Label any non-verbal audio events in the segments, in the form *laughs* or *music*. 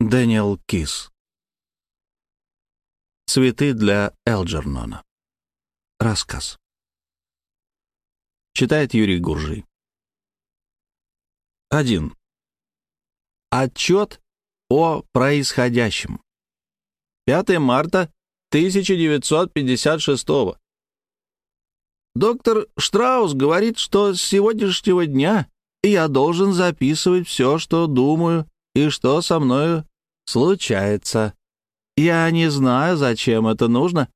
Дэниел Кис. Цветы для Элджернона. Рассказ. Читает Юрий Гуржий. 1. Отчет о происходящем. 5 марта 1956 Доктор Штраус говорит, что с сегодняшнего дня я должен записывать все, что думаю и что со мною случается. Я не знаю, зачем это нужно,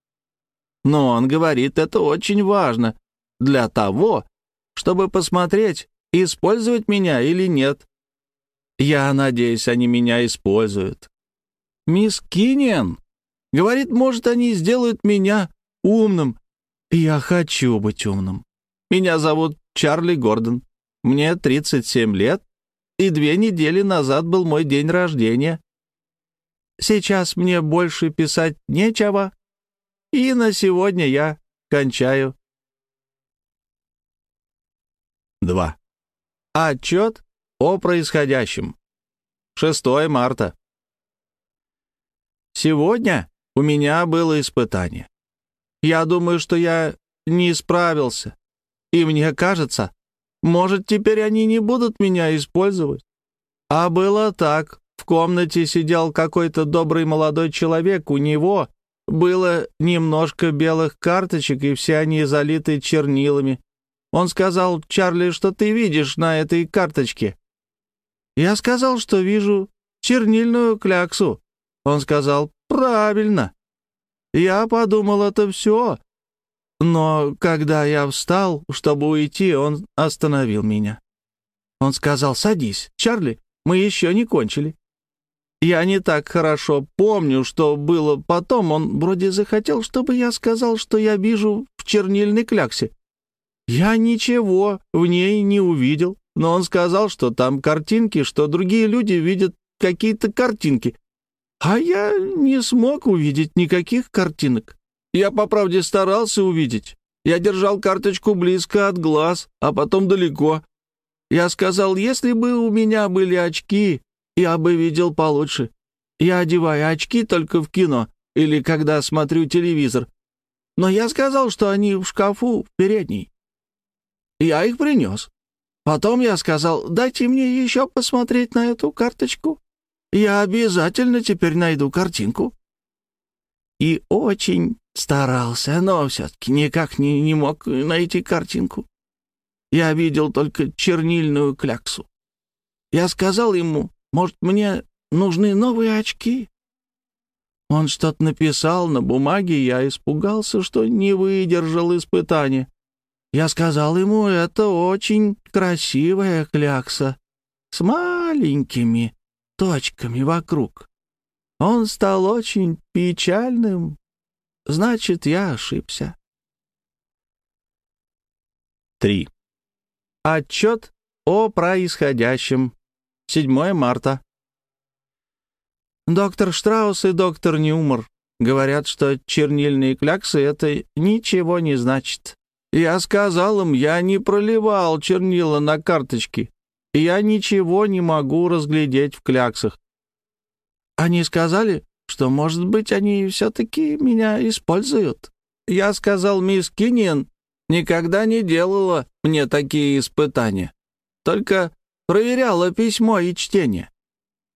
но он говорит, это очень важно для того, чтобы посмотреть, использовать меня или нет. Я надеюсь, они меня используют. Мисс Кинниан говорит, может, они сделают меня умным. Я хочу быть умным. Меня зовут Чарли Гордон. Мне 37 лет, и две недели назад был мой день рождения. Сейчас мне больше писать нечего, и на сегодня я кончаю. 2. Отчет о происходящем. 6 марта. Сегодня у меня было испытание. Я думаю, что я не справился. И мне кажется, может, теперь они не будут меня использовать. А было так. В комнате сидел какой-то добрый молодой человек. У него было немножко белых карточек, и все они залиты чернилами. Он сказал, «Чарли, что ты видишь на этой карточке?» Я сказал, что вижу чернильную кляксу. Он сказал, «Правильно». Я подумал, это все. Но когда я встал, чтобы уйти, он остановил меня. Он сказал, «Садись, Чарли, мы еще не кончили». Я не так хорошо помню, что было потом. Он вроде захотел, чтобы я сказал, что я вижу в чернильной кляксе. Я ничего в ней не увидел, но он сказал, что там картинки, что другие люди видят какие-то картинки. А я не смог увидеть никаких картинок. Я, по правде, старался увидеть. Я держал карточку близко от глаз, а потом далеко. Я сказал, если бы у меня были очки, я бы видел получше. Я одеваю очки только в кино или когда смотрю телевизор. Но я сказал, что они в шкафу в передней. Я их принес. Потом я сказал, дайте мне еще посмотреть на эту карточку. Я обязательно теперь найду картинку. И очень старался, но все-таки никак не, не мог найти картинку. Я видел только чернильную кляксу. Я сказал ему, может, мне нужны новые очки? Он что-то написал на бумаге, я испугался, что не выдержал испытания. Я сказал ему, это очень красивая клякса с маленькими точками вокруг. Он стал очень печальным. Значит, я ошибся. 3. Отчет о происходящем. 7 марта. Доктор Штраус и доктор Ньюмор говорят, что чернильные кляксы — это ничего не значит. Я сказал им, я не проливал чернила на карточки, и я ничего не могу разглядеть в кляксах. Они сказали, что, может быть, они все-таки меня используют. Я сказал, мисс Кинниан никогда не делала мне такие испытания, только проверяла письмо и чтение.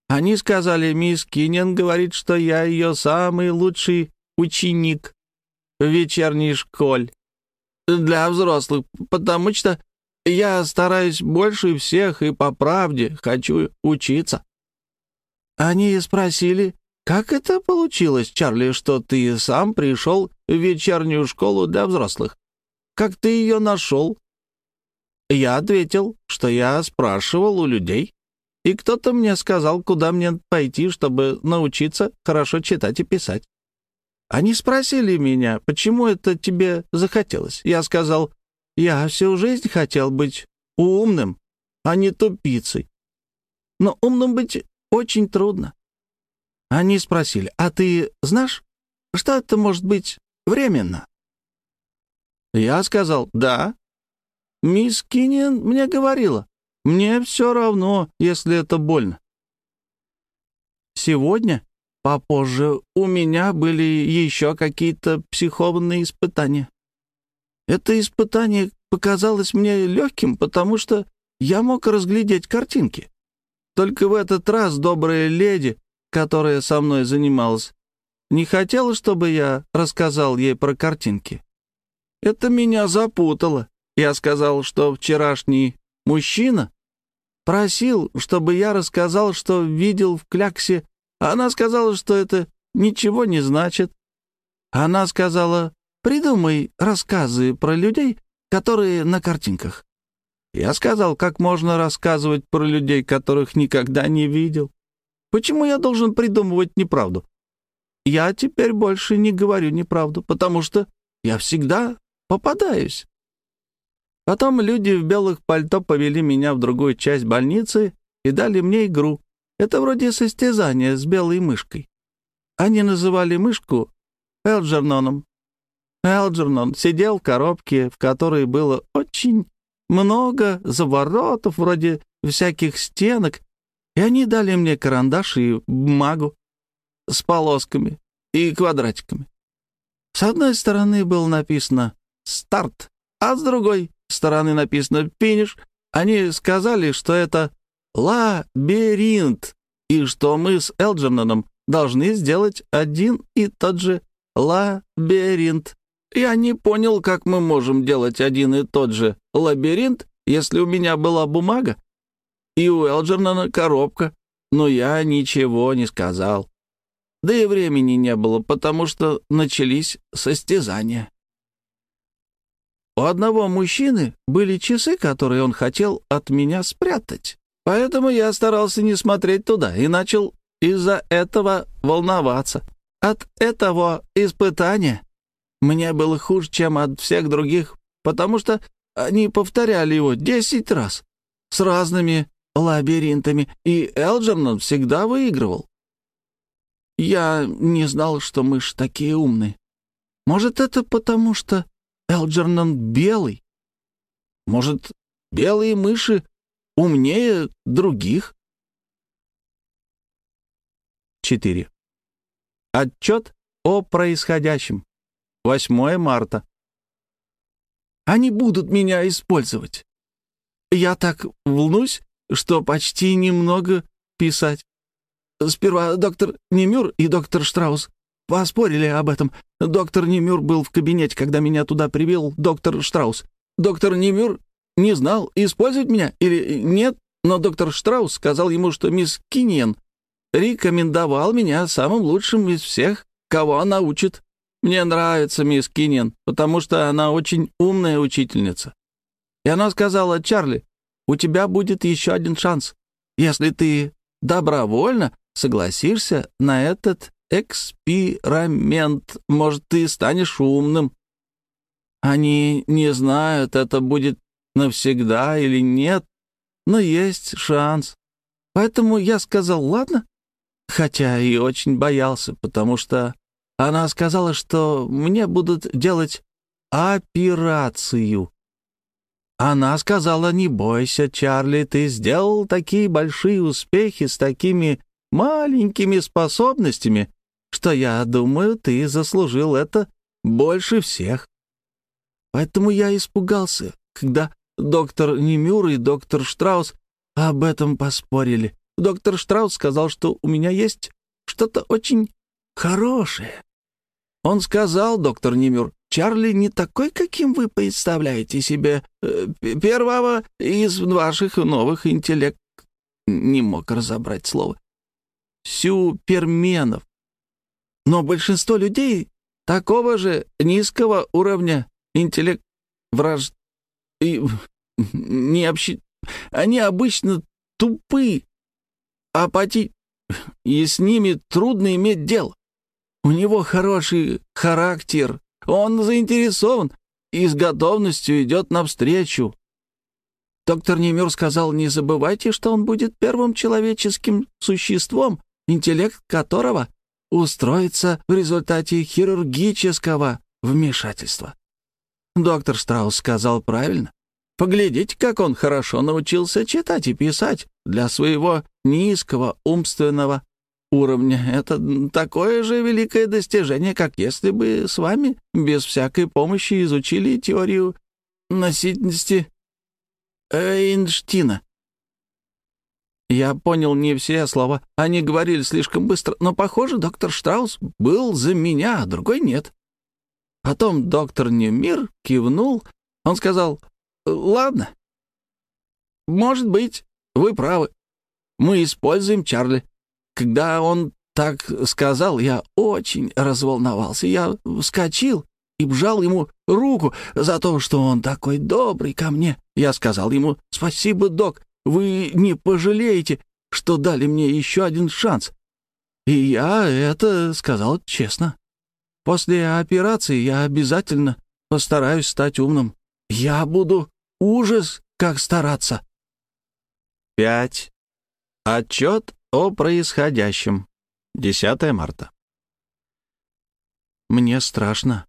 Они сказали, мисс Кинниан говорит, что я ее самый лучший ученик в вечерней школе для взрослых, потому что я стараюсь больше всех и по правде хочу учиться». Они спросили, как это получилось, Чарли, что ты сам пришел в вечернюю школу для взрослых? Как ты ее нашел? Я ответил, что я спрашивал у людей, и кто-то мне сказал, куда мне пойти, чтобы научиться хорошо читать и писать. Они спросили меня, почему это тебе захотелось. Я сказал, я всю жизнь хотел быть умным, а не тупицей. Но умным быть очень трудно. Они спросили, а ты знаешь, что это может быть временно? Я сказал, да. Мисс Кинниан мне говорила, мне все равно, если это больно. сегодня, попозже, у меня были еще какие-то психованные испытания. Это испытание показалось мне легким, потому что я мог разглядеть картинки. Только в этот раз добрая леди, которая со мной занималась, не хотела, чтобы я рассказал ей про картинки. Это меня запутало. Я сказал, что вчерашний мужчина просил, чтобы я рассказал, что видел в кляксе. Она сказала, что это ничего не значит. Она сказала, придумай рассказы про людей, которые на картинках. Я сказал, как можно рассказывать про людей, которых никогда не видел. Почему я должен придумывать неправду? Я теперь больше не говорю неправду, потому что я всегда попадаюсь. Потом люди в белых пальто повели меня в другую часть больницы и дали мне игру. Это вроде состязания с белой мышкой. Они называли мышку Элджерноном. Элджернон сидел в коробке, в которой было очень много заворотов, вроде всяких стенок, и они дали мне карандаш и бумагу с полосками и квадратиками. С одной стороны было написано «старт», а с другой стороны написано «финиш». Они сказали, что это лабиринт, и что мы с Элджерноном должны сделать один и тот же лабиринт. Я не понял, как мы можем делать один и тот же лабиринт, если у меня была бумага и у Элджернона коробка, но я ничего не сказал. Да и времени не было, потому что начались состязания. У одного мужчины были часы, которые он хотел от меня спрятать. Поэтому я старался не смотреть туда и начал из-за этого волноваться. От этого испытания мне было хуже, чем от всех других, потому что они повторяли его десять раз с разными лабиринтами, и Элджернон всегда выигрывал. Я не знал, что мышь такие умные. Может, это потому, что Элджернон белый? Может, белые мыши умнее других? 4. Отчет о происходящем. 8 марта. Они будут меня использовать. Я так волнуюсь, что почти немного писать. Сперва доктор Немюр и доктор Штраус поспорили об этом. Доктор Немюр был в кабинете, когда меня туда привел доктор Штраус. Доктор Немюр не знал, использовать меня или нет, но доктор Штраус сказал ему, что мисс Киньен рекомендовал меня самым лучшим из всех, кого она учит. Мне нравится мисс Киньен, потому что она очень умная учительница. И она сказала, Чарли, у тебя будет еще один шанс. Если ты добровольно согласишься на этот эксперимент, может, ты станешь умным. Они не знают, это будет навсегда или нет, но есть шанс. Поэтому я сказал «ладно», хотя и очень боялся, потому что она сказала, что мне будут делать операцию. Она сказала, не бойся, Чарли, ты сделал такие большие успехи с такими маленькими способностями, что я думаю, ты заслужил это больше всех. Поэтому я испугался, когда доктор Немюр и доктор Штраус об этом поспорили. Доктор Штраус сказал, что у меня есть что-то очень хорошее. Он сказал, доктор Немюр, Чарли не такой, каким вы представляете себе. Э, первого из ваших новых интеллект... Не мог разобрать слово. Сюперменов. Но большинство людей такого же низкого уровня интеллект враж... и *laughs* не общи... Они обычно тупы, апати... и с ними трудно иметь дело. У него хороший характер, он заинтересован и с готовностью идет навстречу. Доктор Немюр сказал, не забывайте, что он будет первым человеческим существом, интеллект которого устроится в результате хирургического вмешательства. Доктор Страус сказал правильно. Поглядите, как он хорошо научился читать и писать для своего низкого умственного уровня. Это такое же великое достижение, как если бы с вами без всякой помощи изучили теорию носительности Эйнштейна. Я понял не все слова, они говорили слишком быстро, но, похоже, доктор Штраус был за меня, а другой нет. Потом доктор Немир кивнул, он сказал, «Ладно, может быть, вы правы. Мы используем Чарли. Когда он так сказал, я очень разволновался. Я вскочил и бжал ему руку за то, что он такой добрый ко мне. Я сказал ему «Спасибо, док, вы не пожалеете, что дали мне еще один шанс». И я это сказал честно. После операции я обязательно постараюсь стать умным. Я буду ужас, как стараться. 5. Отчет о происходящем. 10 марта. Мне страшно.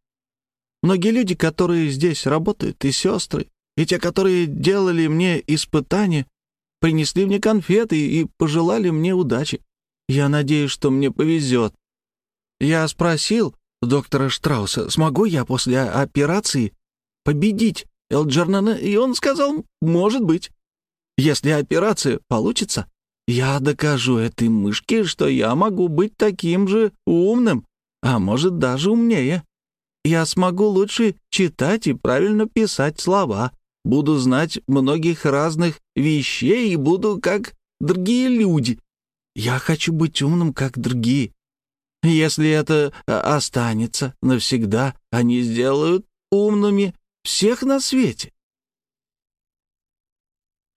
Многие люди, которые здесь работают, и сестры, и те, которые делали мне испытания, принесли мне конфеты и пожелали мне удачи. Я надеюсь, что мне повезет. Я спросил доктора Штрауса, смогу я после операции победить Элджернана, и он сказал, может быть. Если операция получится, я докажу этой мышке, что я могу быть таким же умным, а может даже умнее. Я смогу лучше читать и правильно писать слова, буду знать многих разных вещей и буду как другие люди. Я хочу быть умным, как другие. Если это а, останется навсегда, они сделают умными всех на свете.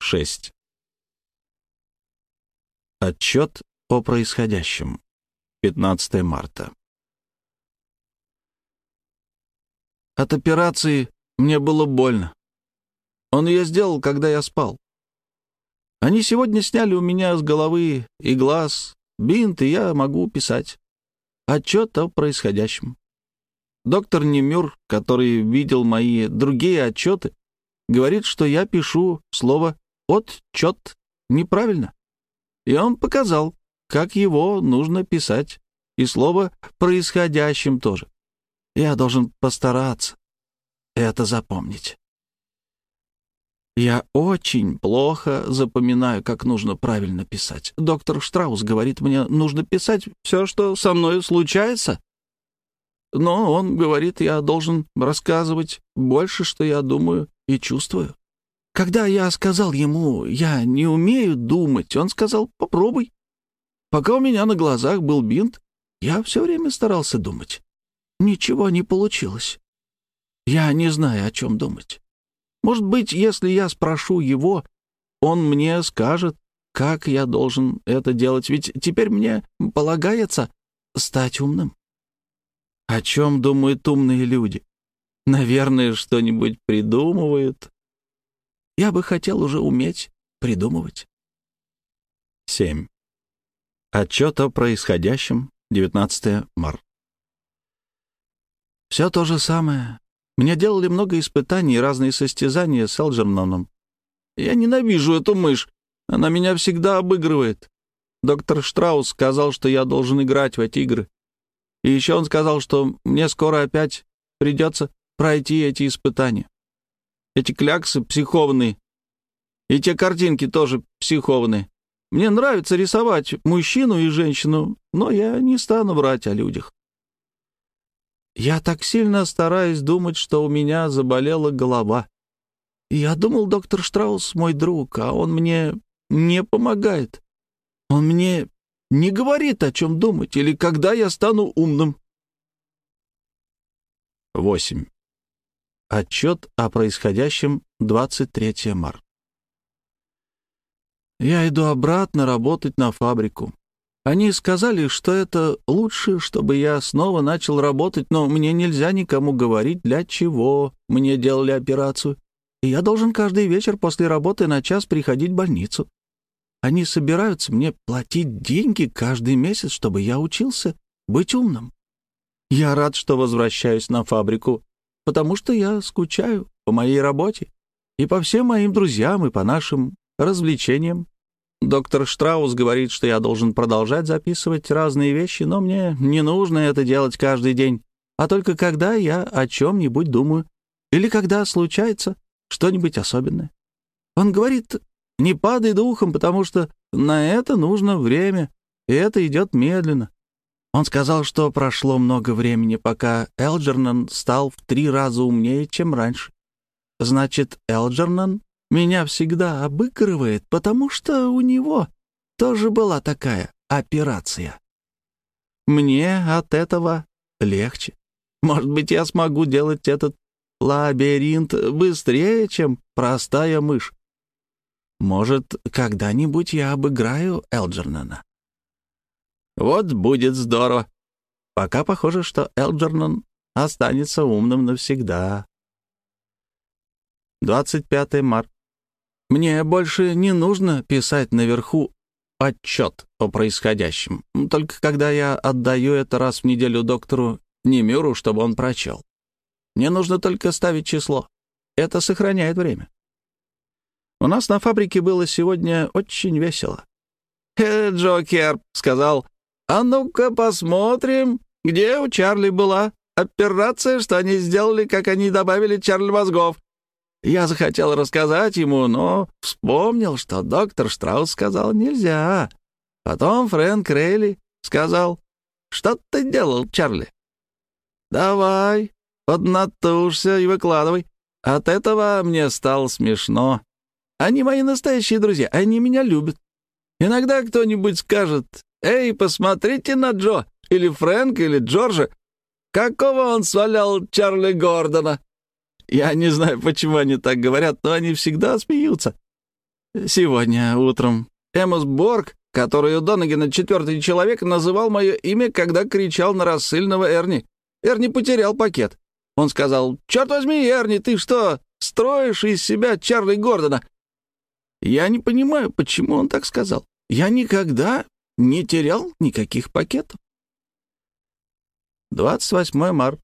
6. Отчет о происходящем. 15 марта. От операции мне было больно. Он ее сделал, когда я спал. Они сегодня сняли у меня с головы и глаз бинт, и я могу писать. Отчет о происходящем. Доктор Немюр, который видел мои другие отчеты, говорит, что я пишу слово отчет неправильно. И он показал, как его нужно писать, и слово «происходящим» тоже. Я должен постараться это запомнить. Я очень плохо запоминаю, как нужно правильно писать. Доктор Штраус говорит мне, нужно писать все, что со мной случается. Но он говорит, я должен рассказывать больше, что я думаю и чувствую. Когда я сказал ему, я не умею думать, он сказал, попробуй. Пока у меня на глазах был бинт, я все время старался думать. Ничего не получилось. Я не знаю, о чем думать. Может быть, если я спрошу его, он мне скажет, как я должен это делать, ведь теперь мне полагается стать умным. О чем думают умные люди? Наверное, что-нибудь придумывают, я бы хотел уже уметь придумывать. 7. Отчет о происходящем. 19 марта. Все то же самое. Мне делали много испытаний и разные состязания с Элджерноном. Я ненавижу эту мышь. Она меня всегда обыгрывает. Доктор Штраус сказал, что я должен играть в эти игры. И еще он сказал, что мне скоро опять придется пройти эти испытания. Эти кляксы психованные. И те картинки тоже психованные. Мне нравится рисовать мужчину и женщину, но я не стану врать о людях. Я так сильно стараюсь думать, что у меня заболела голова. Я думал, доктор Штраус мой друг, а он мне не помогает. Он мне не говорит, о чем думать или когда я стану умным. 8. Отчет о происходящем 23 марта. Я иду обратно работать на фабрику. Они сказали, что это лучше, чтобы я снова начал работать, но мне нельзя никому говорить, для чего мне делали операцию. И я должен каждый вечер после работы на час приходить в больницу. Они собираются мне платить деньги каждый месяц, чтобы я учился быть умным. Я рад, что возвращаюсь на фабрику потому что я скучаю по моей работе и по всем моим друзьям и по нашим развлечениям. Доктор Штраус говорит, что я должен продолжать записывать разные вещи, но мне не нужно это делать каждый день, а только когда я о чем-нибудь думаю или когда случается что-нибудь особенное. Он говорит, не падай духом, потому что на это нужно время, и это идет медленно. Он сказал, что прошло много времени, пока Элджернан стал в три раза умнее, чем раньше. Значит, Элджернан меня всегда обыгрывает, потому что у него тоже была такая операция. Мне от этого легче. Может быть, я смогу делать этот лабиринт быстрее, чем простая мышь. Может, когда-нибудь я обыграю Элджернана. Вот будет здорово. Пока похоже, что Элджернан останется умным навсегда. 25 марта. Мне больше не нужно писать наверху отчет о происходящем, только когда я отдаю это раз в неделю доктору Немюру, чтобы он прочел. Мне нужно только ставить число. Это сохраняет время. У нас на фабрике было сегодня очень весело. «Э, Джокер», — сказал, — «а ну-ка посмотрим, где у Чарли была операция, что они сделали, как они добавили Чарли мозгов. Я захотел рассказать ему, но вспомнил, что доктор Штраус сказал нельзя. Потом Фрэнк Рейли сказал, «Что ты делал, Чарли?» «Давай, поднатужься и выкладывай. От этого мне стало смешно. Они мои настоящие друзья, они меня любят. Иногда кто-нибудь скажет, «Эй, посмотрите на Джо, или Фрэнк, или Джорджа. Какого он свалял Чарли Гордона?» Я не знаю, почему они так говорят, но они всегда смеются. Сегодня утром Эмос Борг, который у Донагина четвертый человек, называл мое имя, когда кричал на рассыльного Эрни. Эрни потерял пакет. Он сказал, «Черт возьми, Эрни, ты что, строишь из себя Чарли Гордона?» Я не понимаю, почему он так сказал. Я никогда не терял никаких пакетов. 28 марта.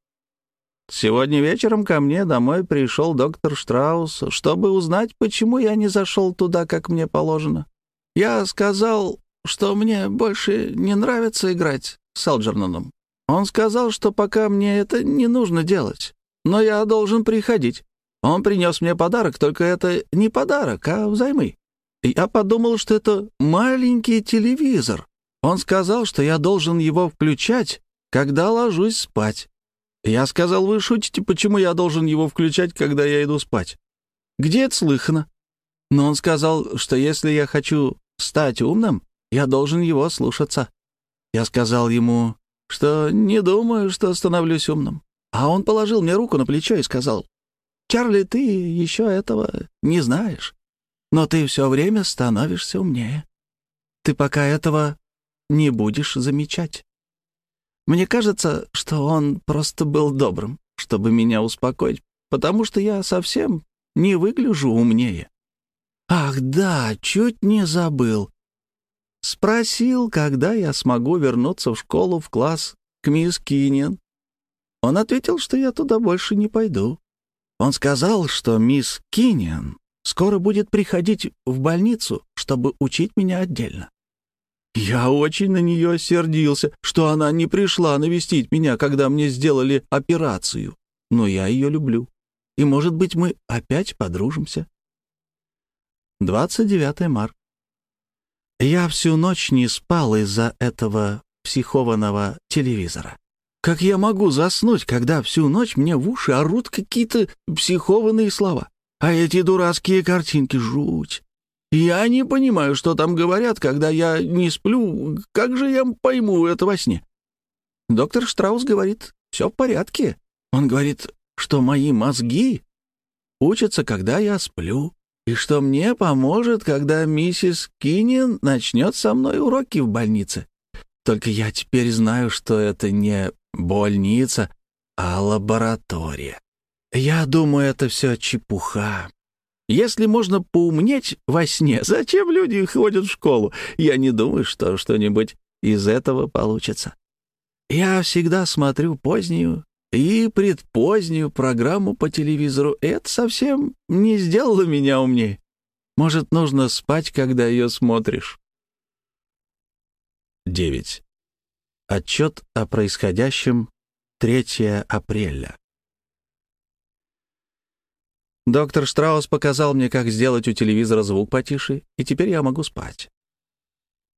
Сегодня вечером ко мне домой пришел доктор Штраус, чтобы узнать, почему я не зашел туда, как мне положено. Я сказал, что мне больше не нравится играть с Алджерноном. Он сказал, что пока мне это не нужно делать, но я должен приходить. Он принес мне подарок, только это не подарок, а взаймы. Я подумал, что это маленький телевизор. Он сказал, что я должен его включать, когда ложусь спать. Я сказал, вы шутите, почему я должен его включать, когда я иду спать? Где это слыхано? Но он сказал, что если я хочу стать умным, я должен его слушаться. Я сказал ему, что не думаю, что становлюсь умным. А он положил мне руку на плечо и сказал, «Чарли, ты еще этого не знаешь, но ты все время становишься умнее. Ты пока этого не будешь замечать». Мне кажется, что он просто был добрым, чтобы меня успокоить, потому что я совсем не выгляжу умнее. Ах да, чуть не забыл. Спросил, когда я смогу вернуться в школу в класс к мисс Кинен. Он ответил, что я туда больше не пойду. Он сказал, что мисс Кинен скоро будет приходить в больницу, чтобы учить меня отдельно. Я очень на нее сердился, что она не пришла навестить меня, когда мне сделали операцию. Но я ее люблю. И, может быть, мы опять подружимся. 29 марта. Я всю ночь не спал из-за этого психованного телевизора. Как я могу заснуть, когда всю ночь мне в уши орут какие-то психованные слова? А эти дурацкие картинки — жуть. Я не понимаю, что там говорят, когда я не сплю. Как же я пойму это во сне? Доктор Штраус говорит, все в порядке. Он говорит, что мои мозги учатся, когда я сплю, и что мне поможет, когда миссис Киннин начнет со мной уроки в больнице. Только я теперь знаю, что это не больница, а лаборатория. Я думаю, это все чепуха. Если можно поумнеть во сне, *laughs* зачем люди ходят в школу? Я не думаю, что что-нибудь из этого получится. Я всегда смотрю позднюю и предпозднюю программу по телевизору, это совсем не сделало меня умнее. Может, нужно спать, когда ее смотришь. 9. Отчет о происходящем 3 апреля. Доктор Штраус показал мне, как сделать у телевизора звук потише, и теперь я могу спать.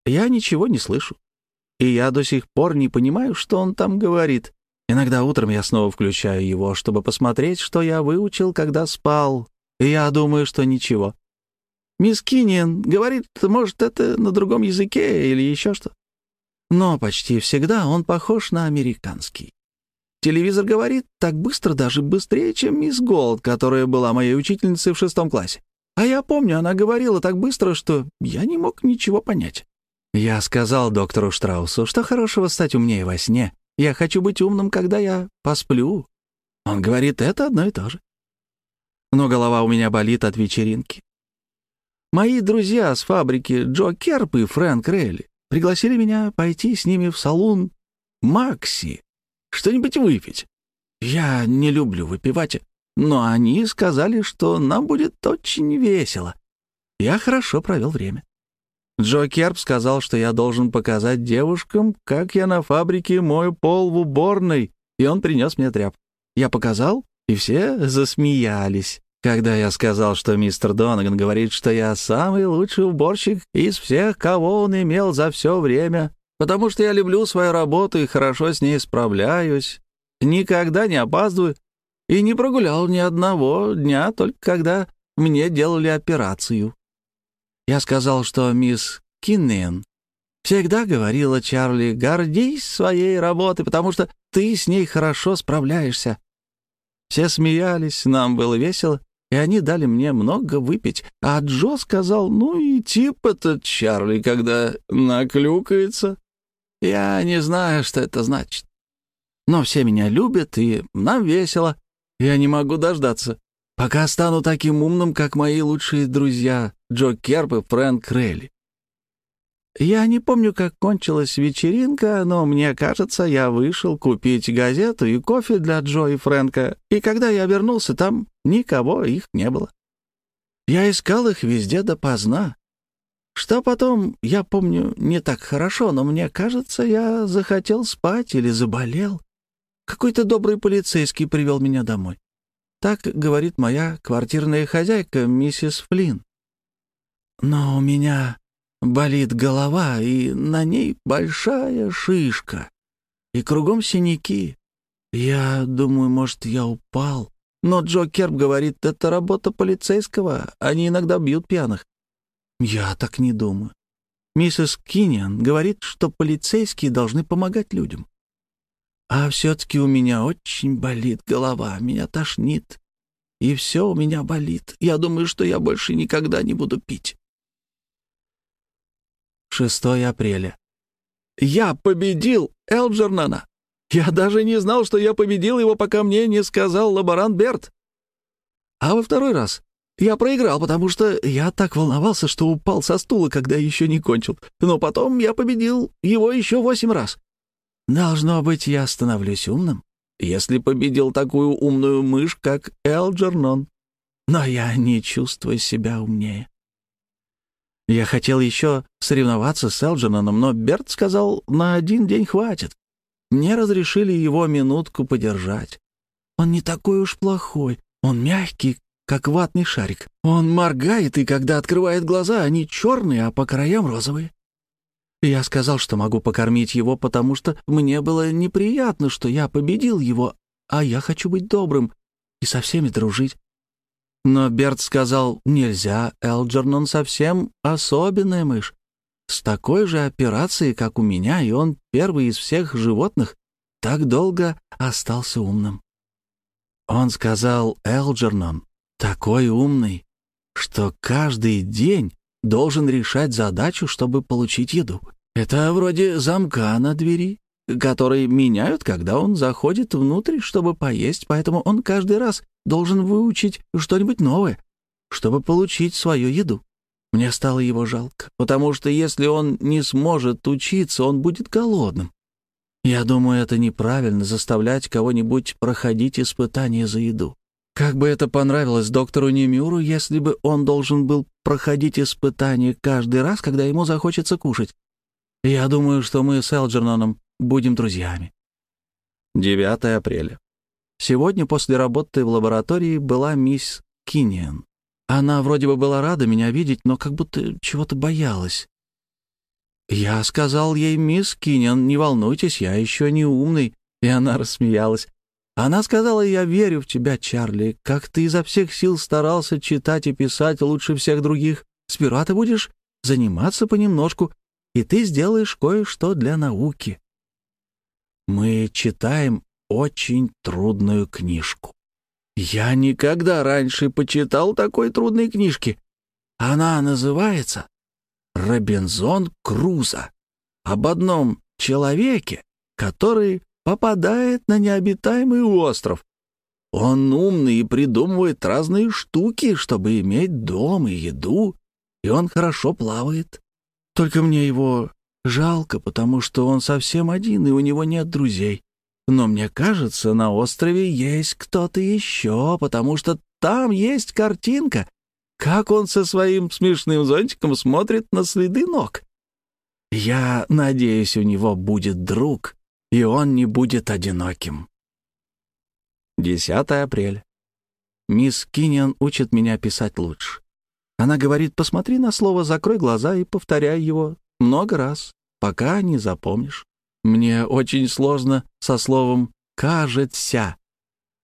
Я ничего не слышу, и я до сих пор не понимаю, что он там говорит. Иногда утром я снова включаю его, чтобы посмотреть, что я выучил, когда спал, и я думаю, что ничего. Мисс Кинниан говорит, может, это на другом языке или еще что. Но почти всегда он похож на американский. Телевизор говорит так быстро, даже быстрее, чем мисс Голд, которая была моей учительницей в шестом классе. А я помню, она говорила так быстро, что я не мог ничего понять. Я сказал доктору Штраусу, что хорошего стать умнее во сне. Я хочу быть умным, когда я посплю. Он говорит, это одно и то же. Но голова у меня болит от вечеринки. Мои друзья с фабрики Джо Керп и Фрэнк Рейли пригласили меня пойти с ними в салон Макси что-нибудь выпить. Я не люблю выпивать, но они сказали, что нам будет очень весело. Я хорошо провел время. Джо Керп сказал, что я должен показать девушкам, как я на фабрике мою пол в уборной, и он принес мне тряп. Я показал, и все засмеялись. Когда я сказал, что мистер Донаган говорит, что я самый лучший уборщик из всех, кого он имел за все время, потому что я люблю свою работу и хорошо с ней справляюсь, никогда не опаздываю и не прогулял ни одного дня, только когда мне делали операцию. Я сказал, что мисс Киннен всегда говорила Чарли, гордись своей работой, потому что ты с ней хорошо справляешься. Все смеялись, нам было весело, и они дали мне много выпить. А Джо сказал, ну и тип этот Чарли, когда наклюкается. Я не знаю, что это значит. Но все меня любят, и нам весело. Я не могу дождаться, пока стану таким умным, как мои лучшие друзья Джо Керп и Фрэнк Релли. Я не помню, как кончилась вечеринка, но мне кажется, я вышел купить газету и кофе для Джо и Фрэнка, и когда я вернулся, там никого их не было. Я искал их везде допоздна, что потом, я помню, не так хорошо, но мне кажется, я захотел спать или заболел. Какой-то добрый полицейский привел меня домой. Так говорит моя квартирная хозяйка, миссис Флинн. Но у меня болит голова, и на ней большая шишка, и кругом синяки. Я думаю, может, я упал. Но Джо Керб говорит, это работа полицейского, они иногда бьют пьяных. Я так не думаю. Миссис Кинниан говорит, что полицейские должны помогать людям. А все-таки у меня очень болит голова, меня тошнит. И все у меня болит. Я думаю, что я больше никогда не буду пить. 6 апреля. Я победил Элджернана. Я даже не знал, что я победил его, пока мне не сказал лаборант Берт. А во второй раз я проиграл, потому что я так волновался, что упал со стула, когда еще не кончил. Но потом я победил его еще восемь раз. Должно быть, я становлюсь умным, если победил такую умную мышь, как Элджернон. Но я не чувствую себя умнее. Я хотел еще соревноваться с Элджерноном, но Берт сказал, на один день хватит. Мне разрешили его минутку подержать. Он не такой уж плохой, он мягкий, как ватный шарик. Он моргает, и когда открывает глаза, они черные, а по краям розовые. Я сказал, что могу покормить его, потому что мне было неприятно, что я победил его, а я хочу быть добрым и со всеми дружить. Но Берт сказал, нельзя, Элджернон совсем особенная мышь. С такой же операцией, как у меня, и он первый из всех животных так долго остался умным. Он сказал, Элджернон, такой умный, что каждый день должен решать задачу, чтобы получить еду. Это вроде замка на двери, который меняют, когда он заходит внутрь, чтобы поесть, поэтому он каждый раз должен выучить что-нибудь новое, чтобы получить свою еду. Мне стало его жалко, потому что если он не сможет учиться, он будет голодным. Я думаю, это неправильно заставлять кого-нибудь проходить испытания за еду. Как бы это понравилось доктору Немюру, если бы он должен был проходить испытания каждый раз, когда ему захочется кушать. Я думаю, что мы с Элджерноном будем друзьями. 9 апреля. Сегодня после работы в лаборатории была мисс Кинниан. Она вроде бы была рада меня видеть, но как будто чего-то боялась. Я сказал ей, мисс Кинниан, не волнуйтесь, я еще не умный, и она рассмеялась. Она сказала, я верю в тебя, Чарли, как ты изо всех сил старался читать и писать лучше всех других. Сперва ты будешь заниматься понемножку, и ты сделаешь кое-что для науки. Мы читаем очень трудную книжку. Я никогда раньше почитал такой трудной книжки. Она называется «Робинзон Крузо» об одном человеке, который попадает на необитаемый остров. Он умный и придумывает разные штуки, чтобы иметь дом и еду, и он хорошо плавает. Только мне его жалко, потому что он совсем один, и у него нет друзей. Но мне кажется, на острове есть кто-то еще, потому что там есть картинка, как он со своим смешным зонтиком смотрит на следы ног. Я надеюсь, у него будет друг, и он не будет одиноким. 10 апреля. Мисс Кинниан учит меня писать лучше. Она говорит, посмотри на слово, закрой глаза и повторяй его много раз, пока не запомнишь. Мне очень сложно со словом «кажется»,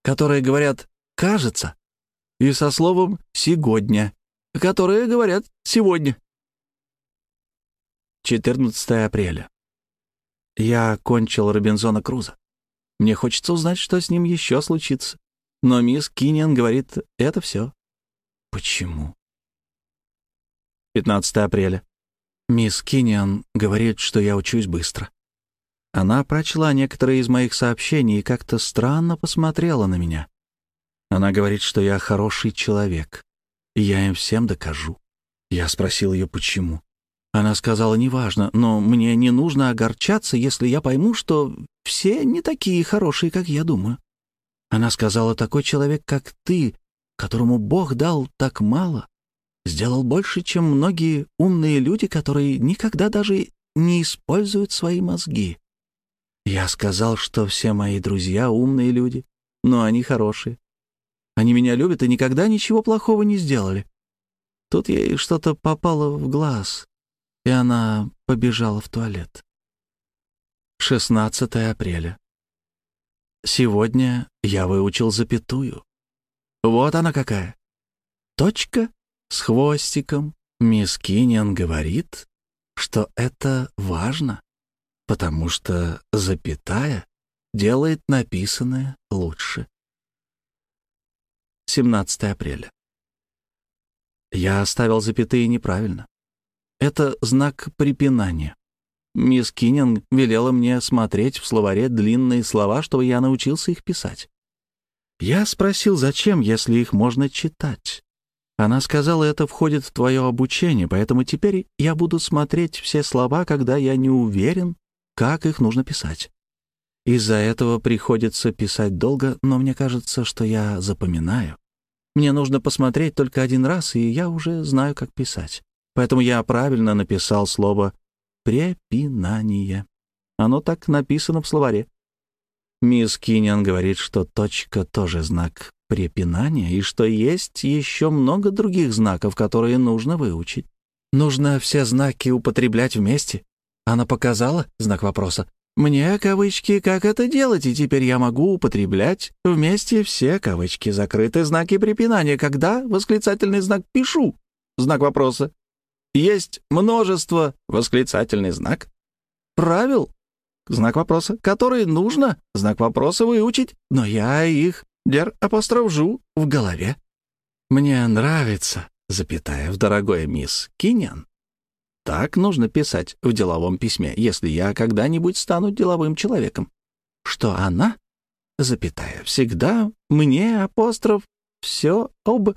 которые говорят «кажется», и со словом «сегодня», которые говорят «сегодня». 14 апреля. Я кончил Робинзона Круза. Мне хочется узнать, что с ним еще случится. Но мисс Кинниан говорит, это все. Почему? 15 апреля. Мисс Кинниан говорит, что я учусь быстро. Она прочла некоторые из моих сообщений и как-то странно посмотрела на меня. Она говорит, что я хороший человек, и я им всем докажу. Я спросил ее, почему. Она сказала, неважно, но мне не нужно огорчаться, если я пойму, что все не такие хорошие, как я думаю. Она сказала, такой человек, как ты, которому Бог дал так мало, сделал больше, чем многие умные люди, которые никогда даже не используют свои мозги. Я сказал, что все мои друзья умные люди, но они хорошие. Они меня любят и никогда ничего плохого не сделали. Тут ей что-то попало в глаз и она побежала в туалет. 16 апреля. Сегодня я выучил запятую. Вот она какая. Точка с хвостиком. Мисс Кинниан говорит, что это важно, потому что запятая делает написанное лучше. 17 апреля. Я оставил запятые неправильно. Это знак препинания. Мисс Киннинг велела мне смотреть в словаре длинные слова, чтобы я научился их писать. Я спросил, зачем, если их можно читать. Она сказала, это входит в твое обучение, поэтому теперь я буду смотреть все слова, когда я не уверен, как их нужно писать. Из-за этого приходится писать долго, но мне кажется, что я запоминаю. Мне нужно посмотреть только один раз, и я уже знаю, как писать. Поэтому я правильно написал слово «препинание». Оно так написано в словаре. Мисс Киньян говорит, что точка тоже знак препинания, и что есть еще много других знаков, которые нужно выучить. Нужно все знаки употреблять вместе. Она показала знак вопроса. Мне кавычки, как это делать, и теперь я могу употреблять вместе все кавычки, закрытые знаки препинания, когда восклицательный знак пишу, знак вопроса, есть множество, восклицательный знак, правил, знак вопроса, которые нужно, знак вопроса выучить, но я их, дер апостроф жу, в голове. Мне нравится, запятая в дорогой мисс Киньян. Так нужно писать в деловом письме, если я когда-нибудь стану деловым человеком. Что она, запятая, всегда мне, апостроф, все об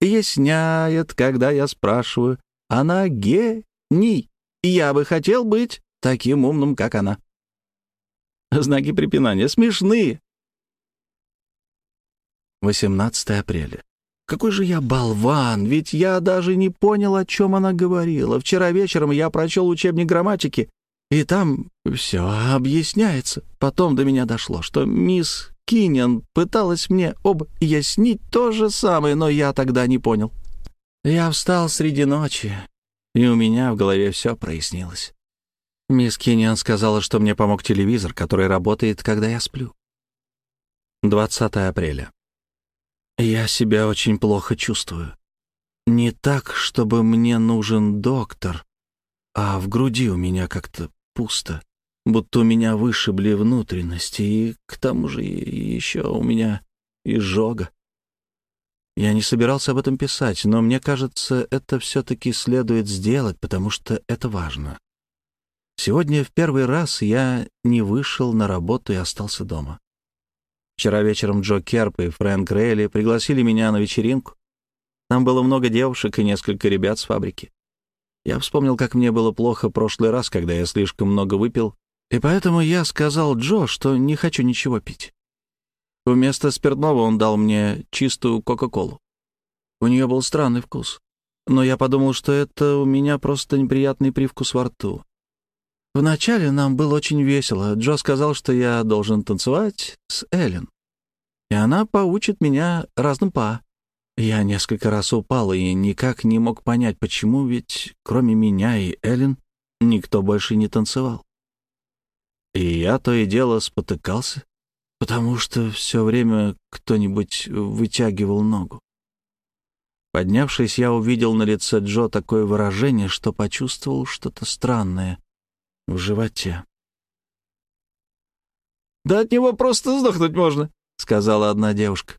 ясняет, когда я спрашиваю, она гений. Я бы хотел быть таким умным, как она. Знаки препинания смешные. 18 апреля. Какой же я болван, ведь я даже не понял, о чем она говорила. Вчера вечером я прочел учебник грамматики, и там все объясняется. Потом до меня дошло, что мисс Киньян пыталась мне объяснить то же самое, но я тогда не понял. Я встал среди ночи, и у меня в голове все прояснилось. Мисс Киньян сказала, что мне помог телевизор, который работает, когда я сплю. 20 апреля. Я себя очень плохо чувствую. Не так, чтобы мне нужен доктор, а в груди у меня как-то пусто, будто у меня вышибли внутренности, и к тому же еще у меня изжога. Я не собирался об этом писать, но мне кажется, это все-таки следует сделать, потому что это важно. Сегодня в первый раз я не вышел на работу и остался дома. Вчера вечером Джо Керп и Фрэнк Рейли пригласили меня на вечеринку. Там было много девушек и несколько ребят с фабрики. Я вспомнил, как мне было плохо прошлый раз, когда я слишком много выпил, и поэтому я сказал Джо, что не хочу ничего пить. Вместо спиртного он дал мне чистую Кока-Колу. У нее был странный вкус, но я подумал, что это у меня просто неприятный привкус во рту. Вначале нам было очень весело. Джо сказал, что я должен танцевать с Эллен. И она поучит меня разным па. Я несколько раз упал и никак не мог понять, почему, ведь кроме меня и Эллен никто больше не танцевал. И я то и дело спотыкался, потому что все время кто-нибудь вытягивал ногу. Поднявшись, я увидел на лице Джо такое выражение, что почувствовал что-то странное в животе. «Да от него просто сдохнуть можно», — сказала одна девушка.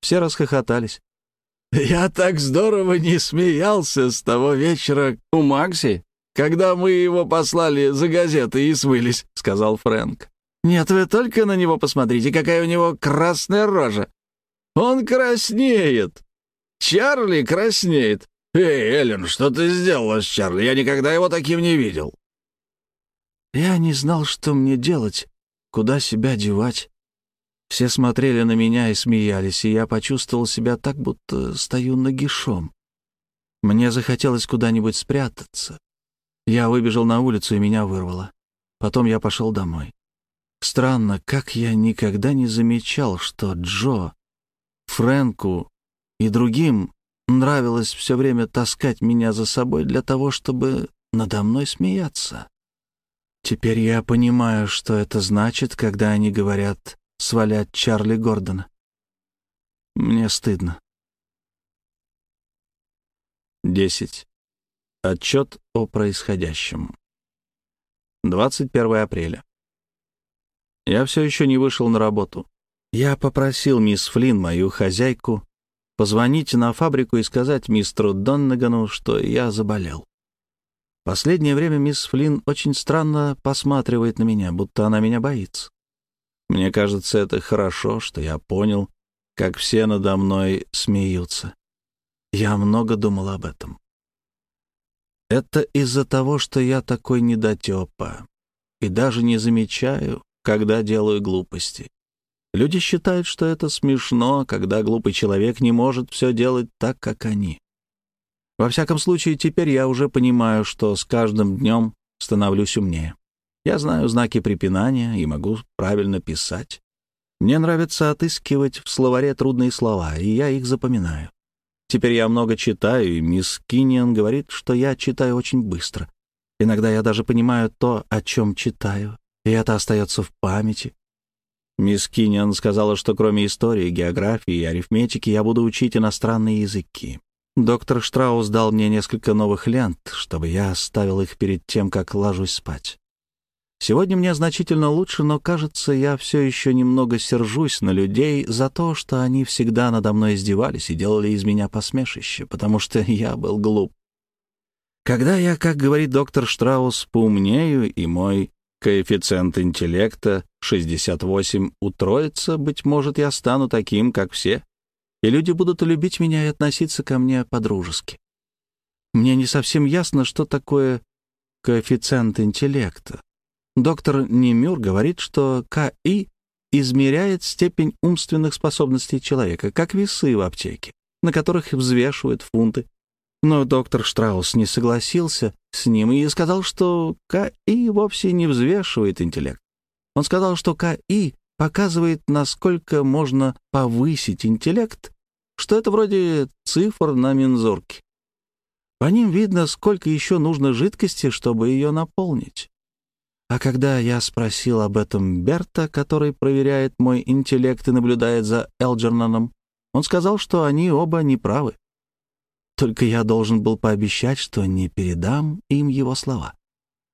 Все расхохотались. «Я так здорово не смеялся с того вечера у Макси, когда мы его послали за газеты и смылись», — сказал Фрэнк. «Нет, вы только на него посмотрите, какая у него красная рожа. Он краснеет. Чарли краснеет. Эй, Эллен, что ты сделала с Чарли? Я никогда его таким не видел». Я не знал, что мне делать, куда себя девать. Все смотрели на меня и смеялись, и я почувствовал себя так, будто стою нагишом. Мне захотелось куда-нибудь спрятаться. Я выбежал на улицу, и меня вырвало. Потом я пошел домой. Странно, как я никогда не замечал, что Джо, Фрэнку и другим нравилось все время таскать меня за собой для того, чтобы надо мной смеяться. Теперь я понимаю, что это значит, когда они говорят «свалять Чарли Гордона». Мне стыдно. 10. Отчет о происходящем. 21 апреля. Я все еще не вышел на работу. Я попросил мисс Флинн, мою хозяйку, позвонить на фабрику и сказать мистеру Доннагану, что я заболел. Последнее время мисс Флинн очень странно посматривает на меня, будто она меня боится. Мне кажется, это хорошо, что я понял, как все надо мной смеются. Я много думал об этом. Это из-за того, что я такой недотепа и даже не замечаю, когда делаю глупости. Люди считают, что это смешно, когда глупый человек не может все делать так, как они. Во всяком случае, теперь я уже понимаю, что с каждым днем становлюсь умнее. Я знаю знаки препинания и могу правильно писать. Мне нравится отыскивать в словаре трудные слова, и я их запоминаю. Теперь я много читаю, и мисс Кинниан говорит, что я читаю очень быстро. Иногда я даже понимаю то, о чем читаю, и это остается в памяти. Мисс Кинниан сказала, что кроме истории, географии и арифметики я буду учить иностранные языки. Доктор Штраус дал мне несколько новых лент, чтобы я оставил их перед тем, как ложусь спать. Сегодня мне значительно лучше, но, кажется, я все еще немного сержусь на людей за то, что они всегда надо мной издевались и делали из меня посмешище, потому что *laughs* я был глуп. Когда я, как говорит доктор Штраус, поумнею, и мой коэффициент интеллекта 68 утроится, быть может, я стану таким, как все, и люди будут любить меня и относиться ко мне по-дружески. Мне не совсем ясно, что такое коэффициент интеллекта. Доктор Немюр говорит, что КИ измеряет степень умственных способностей человека, как весы в аптеке, на которых взвешивают фунты. Но доктор Штраус не согласился с ним и сказал, что КИ вовсе не взвешивает интеллект. Он сказал, что КИ показывает, насколько можно повысить интеллект, что это вроде цифр на мензурке. По ним видно, сколько еще нужно жидкости, чтобы ее наполнить. А когда я спросил об этом Берта, который проверяет мой интеллект и наблюдает за Элджернаном, он сказал, что они оба неправы. Только я должен был пообещать, что не передам им его слова.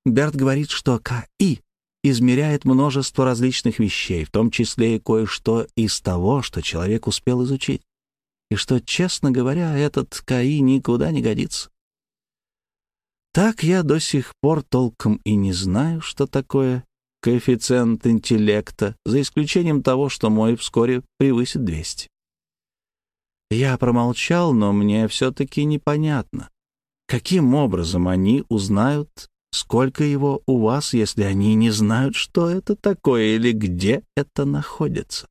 Берт говорит, что КИ измеряет множество различных вещей, в том числе и кое-что из того, что человек успел изучить. И что, честно говоря, этот КИ никуда не годится. Так я до сих пор толком и не знаю, что такое коэффициент интеллекта, за исключением того, что мой вскоре превысит 200. Я промолчал, но мне все-таки непонятно, каким образом они узнают, сколько его у вас, если они не знают, что это такое или где это находится.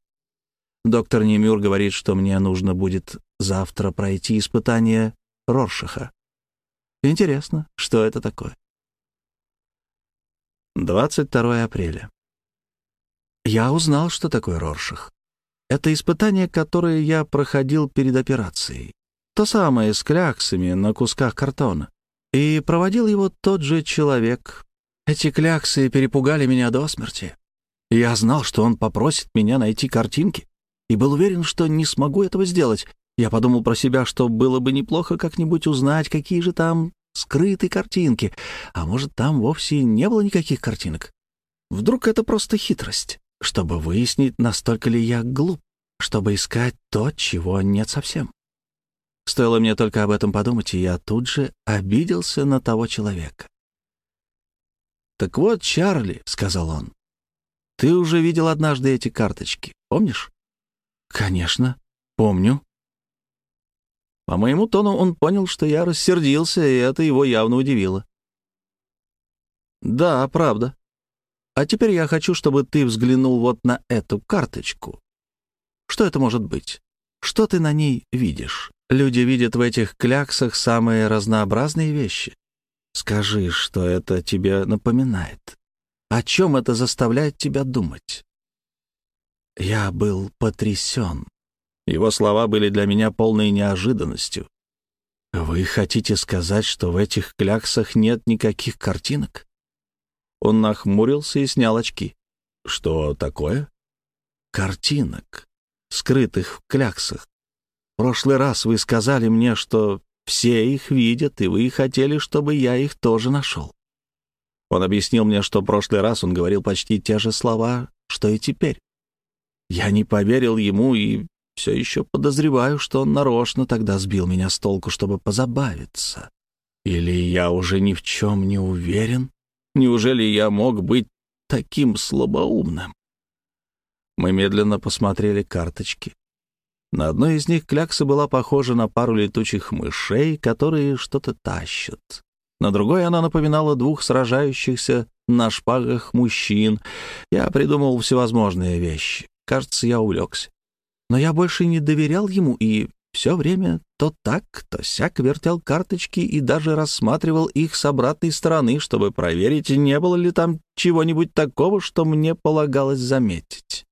Доктор Немюр говорит, что мне нужно будет завтра пройти испытание Роршаха. Интересно, что это такое? 22 апреля. Я узнал, что такое Роршах. Это испытание, которое я проходил перед операцией. То самое с кляксами на кусках картона. И проводил его тот же человек. Эти кляксы перепугали меня до смерти. Я знал, что он попросит меня найти картинки, и был уверен, что не смогу этого сделать. Я подумал про себя, что было бы неплохо как-нибудь узнать, какие же там скрыты картинки, а может, там вовсе не было никаких картинок. Вдруг это просто хитрость, чтобы выяснить, настолько ли я глуп, чтобы искать то, чего нет совсем. Стоило мне только об этом подумать, и я тут же обиделся на того человека. «Так вот, Чарли», — сказал он, — «ты уже видел однажды эти карточки, помнишь?» «Конечно, помню», по моему тону он понял, что я рассердился, и это его явно удивило. «Да, правда. А теперь я хочу, чтобы ты взглянул вот на эту карточку. Что это может быть? Что ты на ней видишь? Люди видят в этих кляксах самые разнообразные вещи. Скажи, что это тебе напоминает. О чем это заставляет тебя думать?» Я был потрясен. Его слова были для меня полной неожиданностью. «Вы хотите сказать, что в этих кляксах нет никаких картинок?» Он нахмурился и снял очки. «Что такое?» «Картинок, скрытых в кляксах. В прошлый раз вы сказали мне, что все их видят, и вы хотели, чтобы я их тоже нашел». Он объяснил мне, что в прошлый раз он говорил почти те же слова, что и теперь. Я не поверил ему и все еще подозреваю, что он нарочно тогда сбил меня с толку, чтобы позабавиться. Или я уже ни в чем не уверен? Неужели я мог быть таким слабоумным? Мы медленно посмотрели карточки. На одной из них клякса была похожа на пару летучих мышей, которые что-то тащат. На другой она напоминала двух сражающихся на шпагах мужчин. Я придумал всевозможные вещи. Кажется, я увлекся. Но я больше не доверял ему и все время то так, то сяк вертел карточки и даже рассматривал их с обратной стороны, чтобы проверить, не было ли там чего-нибудь такого, что мне полагалось заметить.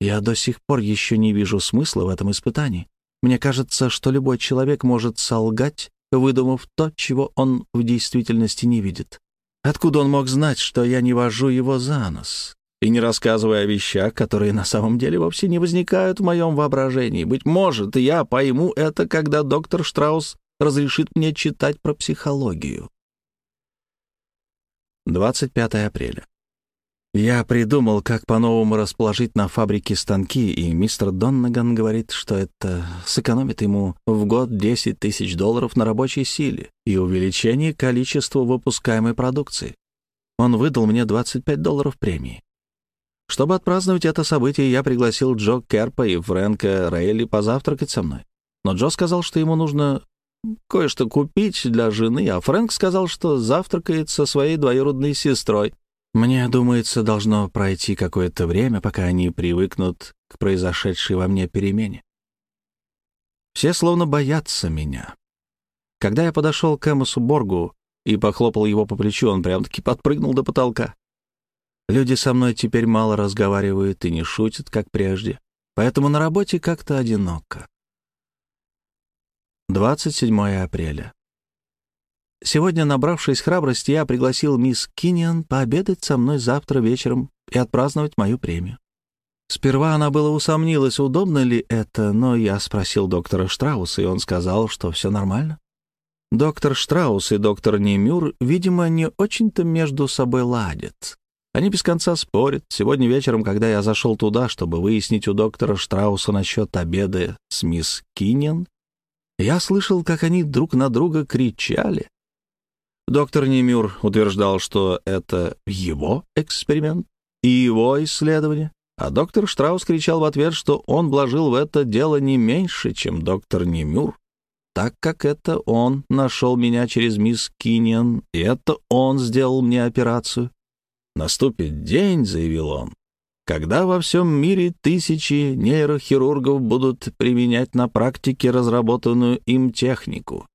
Я до сих пор еще не вижу смысла в этом испытании. Мне кажется, что любой человек может солгать, выдумав то, чего он в действительности не видит. Откуда он мог знать, что я не вожу его за нос? И не рассказывая о вещах, которые на самом деле вовсе не возникают в моем воображении. Быть может, я пойму это, когда доктор Штраус разрешит мне читать про психологию. 25 апреля. Я придумал, как по-новому расположить на фабрике станки, и мистер Доннаган говорит, что это сэкономит ему в год 10 тысяч долларов на рабочей силе и увеличение количества выпускаемой продукции. Он выдал мне 25 долларов премии. Чтобы отпраздновать это событие, я пригласил Джо Керпа и Фрэнка Рейли позавтракать со мной. Но Джо сказал, что ему нужно кое-что купить для жены, а Фрэнк сказал, что завтракает со своей двоюродной сестрой. Мне, думается, должно пройти какое-то время, пока они привыкнут к произошедшей во мне перемене. Все словно боятся меня. Когда я подошел к Эмосу Боргу и похлопал его по плечу, он прям-таки подпрыгнул до потолка. Люди со мной теперь мало разговаривают и не шутят, как прежде, поэтому на работе как-то одиноко. 27 апреля. Сегодня, набравшись храбрости, я пригласил мисс Кинниан пообедать со мной завтра вечером и отпраздновать мою премию. Сперва она была усомнилась, удобно ли это, но я спросил доктора Штрауса, и он сказал, что все нормально. Доктор Штраус и доктор Немюр, видимо, не очень-то между собой ладят. Они без конца спорят. Сегодня вечером, когда я зашел туда, чтобы выяснить у доктора Штрауса насчет обеда с мисс Кинниан, я слышал, как они друг на друга кричали. Доктор Немюр утверждал, что это его эксперимент и его исследование, а доктор Штраус кричал в ответ, что он вложил в это дело не меньше, чем доктор Немюр, так как это он нашел меня через мисс Киньян, и это он сделал мне операцию. «Наступит день», — заявил он, — «когда во всем мире тысячи нейрохирургов будут применять на практике разработанную им технику.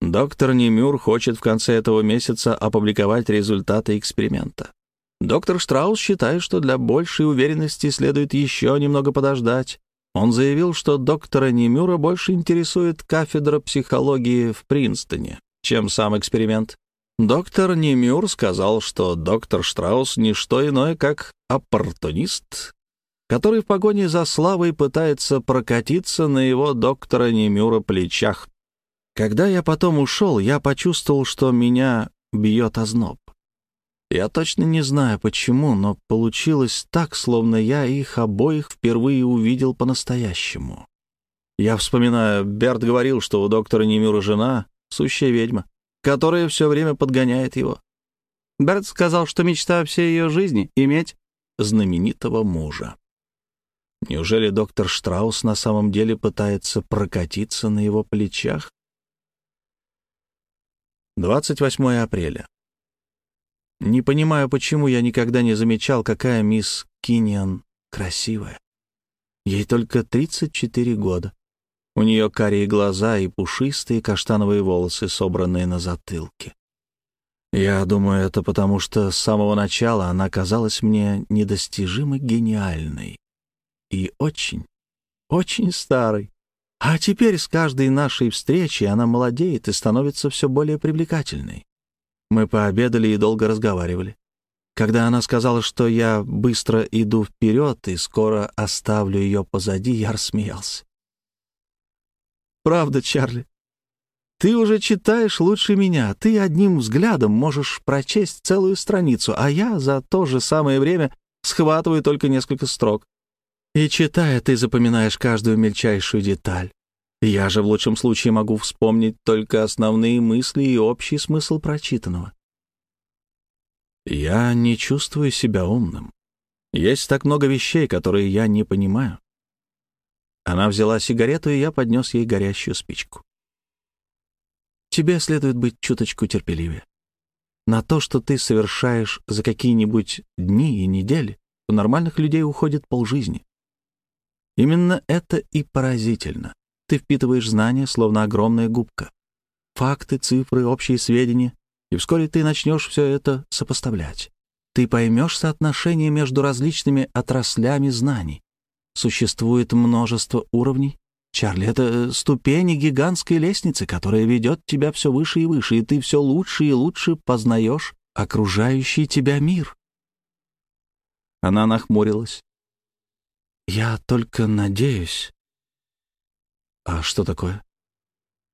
Доктор Немюр хочет в конце этого месяца опубликовать результаты эксперимента. Доктор Штраус считает, что для большей уверенности следует еще немного подождать. Он заявил, что доктора Немюра больше интересует кафедра психологии в Принстоне, чем сам эксперимент. Доктор Немюр сказал, что доктор Штраус — не что иное, как оппортунист, который в погоне за славой пытается прокатиться на его доктора Немюра плечах. Когда я потом ушел, я почувствовал, что меня бьет озноб. Я точно не знаю почему, но получилось так, словно я их обоих впервые увидел по-настоящему. Я вспоминаю, Берт говорил, что у доктора Немюра жена — сущая ведьма, которая все время подгоняет его. Берт сказал, что мечта всей ее жизни — иметь знаменитого мужа. Неужели доктор Штраус на самом деле пытается прокатиться на его плечах? 28 апреля. Не понимаю, почему я никогда не замечал, какая мисс Киньян красивая. Ей только 34 года. У нее карие глаза и пушистые каштановые волосы, собранные на затылке. Я думаю, это потому, что с самого начала она казалась мне недостижимо гениальной и очень, очень старой. А теперь с каждой нашей встречей она молодеет и становится все более привлекательной. Мы пообедали и долго разговаривали. Когда она сказала, что я быстро иду вперед и скоро оставлю ее позади, я рассмеялся. «Правда, Чарли, ты уже читаешь лучше меня. Ты одним взглядом можешь прочесть целую страницу, а я за то же самое время схватываю только несколько строк. И читая, ты запоминаешь каждую мельчайшую деталь. Я же в лучшем случае могу вспомнить только основные мысли и общий смысл прочитанного. Я не чувствую себя умным. Есть так много вещей, которые я не понимаю. Она взяла сигарету, и я поднес ей горящую спичку. Тебе следует быть чуточку терпеливее. На то, что ты совершаешь за какие-нибудь дни и недели, у нормальных людей уходит полжизни. Именно это и поразительно. Ты впитываешь знания, словно огромная губка. Факты, цифры, общие сведения. И вскоре ты начнешь все это сопоставлять. Ты поймешь соотношение между различными отраслями знаний. Существует множество уровней. Чарли, это ступени гигантской лестницы, которая ведет тебя все выше и выше, и ты все лучше и лучше познаешь окружающий тебя мир. Она нахмурилась. «Я только надеюсь...» «А что такое?»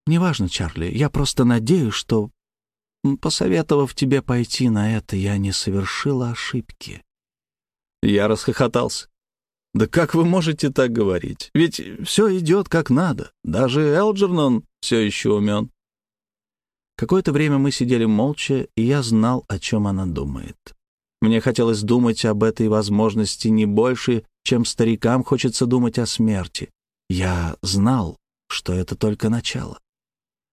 «Неважно, Чарли. Я просто надеюсь, что, посоветовав тебе пойти на это, я не совершила ошибки». Я расхохотался. «Да как вы можете так говорить? Ведь все идет как надо. Даже Элджернон все еще умен». Какое-то время мы сидели молча, и я знал, о чем она думает. Мне хотелось думать об этой возможности не больше, чем старикам хочется думать о смерти. Я знал, что это только начало.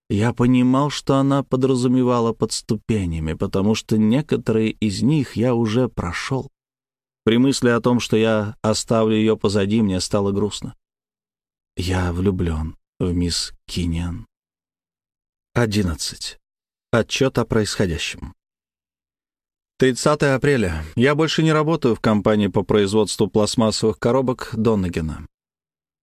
Я понимал, что она подразумевала под ступенями, потому что некоторые из них я уже прошел. При мысли о том, что я оставлю ее позади, мне стало грустно. Я влюблен в мисс Киньян. 11. Отчет о происходящем. 30 апреля. Я больше не работаю в компании по производству пластмассовых коробок Доннегена.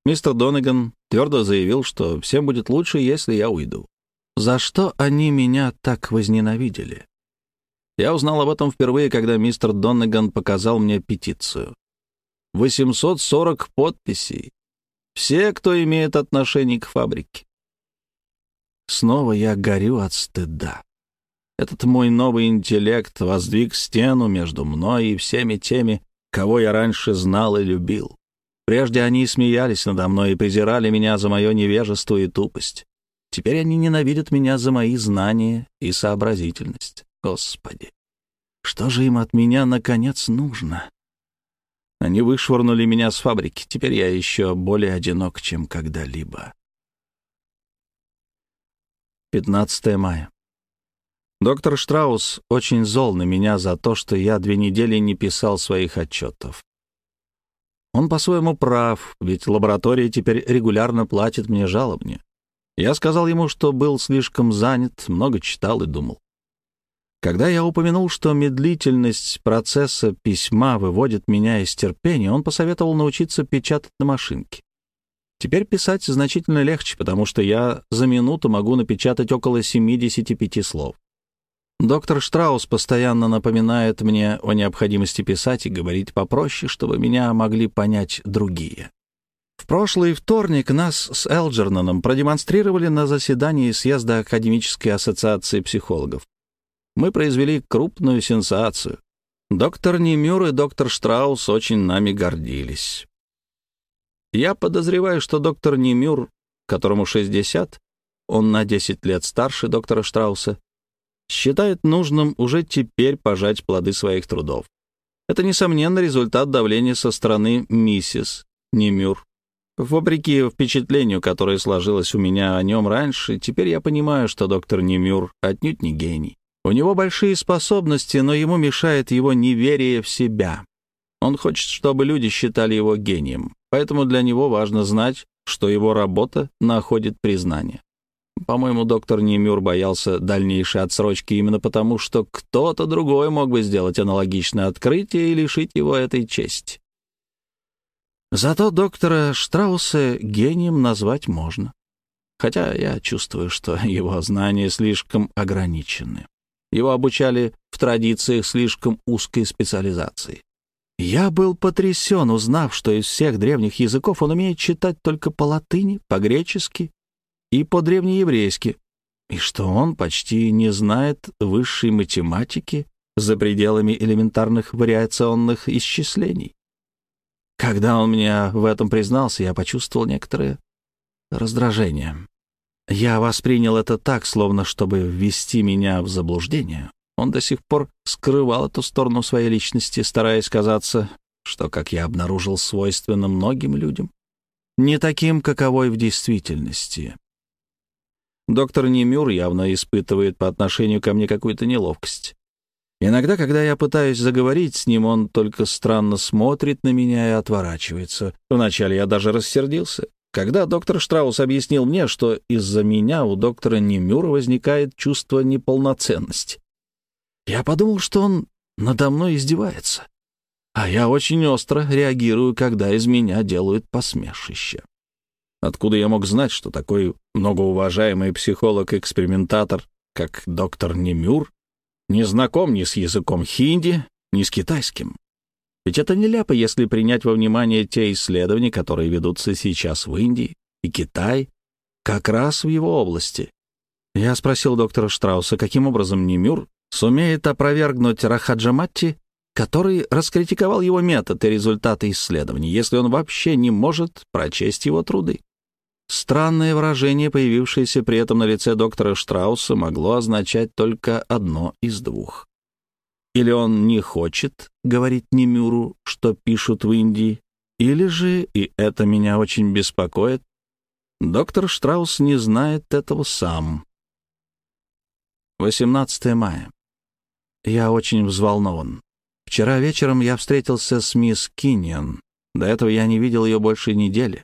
Мистер Доннеган твердо заявил, что всем будет лучше, если я уйду. За что они меня так возненавидели? Я узнал об этом впервые, когда мистер Доннеган показал мне петицию. 840 подписей. Все, кто имеет отношение к фабрике. Снова я горю от стыда. Этот мой новый интеллект воздвиг стену между мной и всеми теми, кого я раньше знал и любил. Прежде они смеялись надо мной и презирали меня за мое невежество и тупость. Теперь они ненавидят меня за мои знания и сообразительность. Господи, что же им от меня, наконец, нужно? Они вышвырнули меня с фабрики. Теперь я еще более одинок, чем когда-либо. 15 мая. Доктор Штраус очень зол на меня за то, что я две недели не писал своих отчетов. Он по-своему прав, ведь лаборатория теперь регулярно платит мне жалобни. Я сказал ему, что был слишком занят, много читал и думал. Когда я упомянул, что медлительность процесса письма выводит меня из терпения, он посоветовал научиться печатать на машинке. Теперь писать значительно легче, потому что я за минуту могу напечатать около 75 слов. Доктор Штраус постоянно напоминает мне о необходимости писать и говорить попроще, чтобы меня могли понять другие. В прошлый вторник нас с Элджерноном продемонстрировали на заседании съезда Академической ассоциации психологов. Мы произвели крупную сенсацию. Доктор Немюр и доктор Штраус очень нами гордились. Я подозреваю, что доктор Немюр, которому 60, он на 10 лет старше доктора Штрауса, считает нужным уже теперь пожать плоды своих трудов. Это, несомненно, результат давления со стороны миссис Немюр. Вопреки впечатлению, которое сложилось у меня о нем раньше, теперь я понимаю, что доктор Немюр отнюдь не гений. У него большие способности, но ему мешает его неверие в себя. Он хочет, чтобы люди считали его гением, поэтому для него важно знать, что его работа находит признание. По-моему, доктор Немюр боялся дальнейшей отсрочки именно потому, что кто-то другой мог бы сделать аналогичное открытие и лишить его этой чести. Зато доктора Штрауса гением назвать можно. Хотя я чувствую, что *laughs* его знания слишком ограничены. Его обучали в традициях слишком узкой специализации. Я был потрясен, узнав, что из всех древних языков он умеет читать только по латыни, по-гречески и по-древнееврейски, и что он почти не знает высшей математики за пределами элементарных вариационных исчислений. Когда он мне в этом признался, я почувствовал некоторое раздражение. Я воспринял это так, словно чтобы ввести меня в заблуждение. Он до сих пор скрывал эту сторону своей личности, стараясь казаться, что, как я обнаружил, свойственно многим людям, не таким, каковой в действительности. Доктор Немюр явно испытывает по отношению ко мне какую-то неловкость. Иногда, когда я пытаюсь заговорить с ним, он только странно смотрит на меня и отворачивается. Вначале я даже рассердился. Когда доктор Штраус объяснил мне, что из-за меня у доктора Немюра возникает чувство неполноценности, я подумал, что он надо мной издевается. А я очень остро реагирую, когда из меня делают посмешище. Откуда я мог знать, что такой многоуважаемый психолог-экспериментатор, как доктор Немюр, не знаком ни с языком хинди, ни с китайским? Ведь это нелепо, если принять во внимание те исследования, которые ведутся сейчас в Индии и Китай, как раз в его области. Я спросил доктора Штрауса, каким образом Немюр сумеет опровергнуть Рахаджаматти, который раскритиковал его метод и результаты исследований, если он вообще не может прочесть его труды. Странное выражение, появившееся при этом на лице доктора Штрауса, могло означать только одно из двух. Или он не хочет говорить Немюру, что пишут в Индии, или же, и это меня очень беспокоит, доктор Штраус не знает этого сам 18 мая. Я очень взволнован. Вчера вечером я встретился с мисс Киньон. До этого я не видел ее больше недели.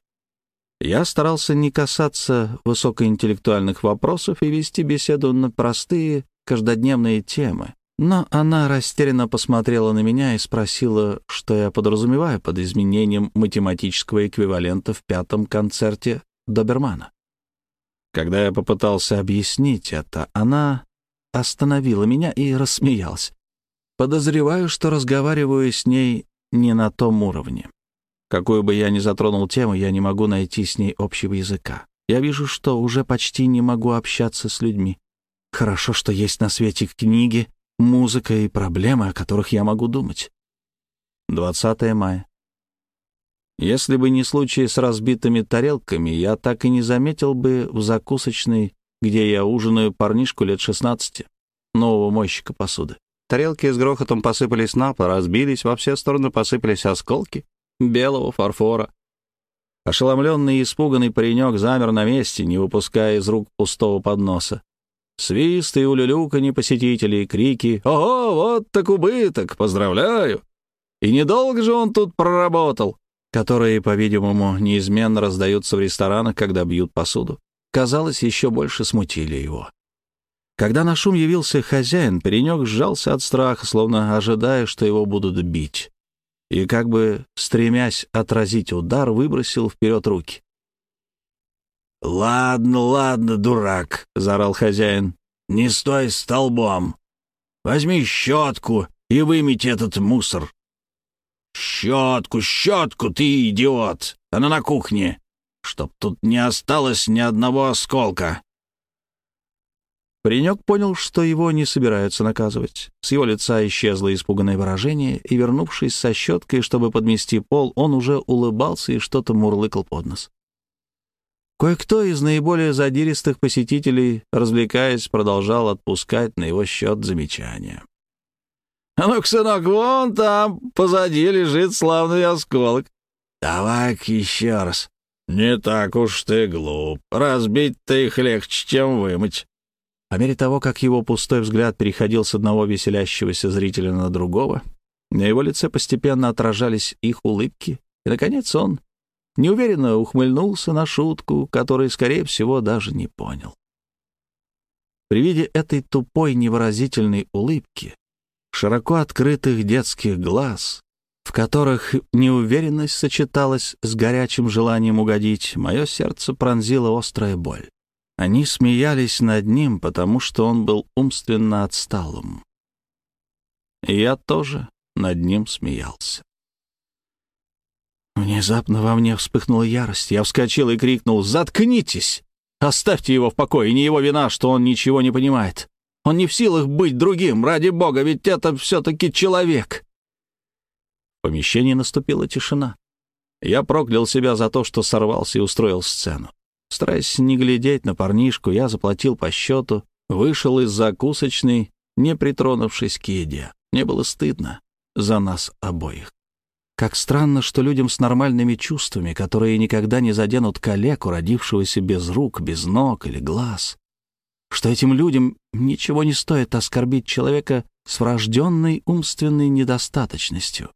Я старался не касаться высокоинтеллектуальных вопросов и вести беседу на простые, каждодневные темы. Но она растерянно посмотрела на меня и спросила, что я подразумеваю под изменением математического эквивалента в пятом концерте Добермана. Когда я попытался объяснить это, она остановила меня и рассмеялась. Подозреваю, что разговариваю с ней не на том уровне. Какую бы я ни затронул тему, я не могу найти с ней общего языка. Я вижу, что уже почти не могу общаться с людьми. Хорошо, что есть на свете книги, музыка и проблемы, о которых я могу думать. 20 мая. Если бы не случай с разбитыми тарелками, я так и не заметил бы в закусочной, где я ужинаю, парнишку лет 16, нового мойщика посуды. Тарелки с грохотом посыпались на пол, разбились, во все стороны посыпались осколки белого фарфора. Ошеломленный и испуганный паренек замер на месте, не выпуская из рук пустого подноса. Свист и улюлюканье посетителей, крики «Ого, вот так убыток! Поздравляю!» И недолго же он тут проработал, которые, по-видимому, неизменно раздаются в ресторанах, когда бьют посуду. Казалось, еще больше смутили его. Когда на шум явился хозяин, паренек сжался от страха, словно ожидая, что его будут бить и, как бы стремясь отразить удар, выбросил вперед руки. «Ладно, ладно, дурак», — заорал хозяин, — «не стой столбом. Возьми щетку и выметь этот мусор». «Щетку, щетку, ты идиот! Она на кухне, чтоб тут не осталось ни одного осколка». Паренек понял, что его не собираются наказывать. С его лица исчезло испуганное выражение, и, вернувшись со щеткой, чтобы подмести пол, он уже улыбался и что-то мурлыкал под нос. Кое-кто из наиболее задиристых посетителей, развлекаясь, продолжал отпускать на его счет замечания. «А ну-ка, сынок, вон там, позади лежит славный осколок. Давай-ка еще раз. Не так уж ты глуп. Разбить-то их легче, чем вымыть». По мере того, как его пустой взгляд переходил с одного веселящегося зрителя на другого, на его лице постепенно отражались их улыбки, и, наконец, он неуверенно ухмыльнулся на шутку, которую, скорее всего, даже не понял. При виде этой тупой невыразительной улыбки, широко открытых детских глаз, в которых неуверенность сочеталась с горячим желанием угодить, мое сердце пронзила острая боль. Они смеялись над ним, потому что он был умственно отсталым. И я тоже над ним смеялся. Внезапно во мне вспыхнула ярость. Я вскочил и крикнул «Заткнитесь! Оставьте его в покое, не его вина, что он ничего не понимает. Он не в силах быть другим, ради бога, ведь это все-таки человек!» В помещении наступила тишина. Я проклял себя за то, что сорвался и устроил сцену. Стараясь не глядеть на парнишку, я заплатил по счету, вышел из закусочной, не притронувшись к еде. Мне было стыдно за нас обоих. Как странно, что людям с нормальными чувствами, которые никогда не заденут калеку, родившегося без рук, без ног или глаз, что этим людям ничего не стоит оскорбить человека с врожденной умственной недостаточностью.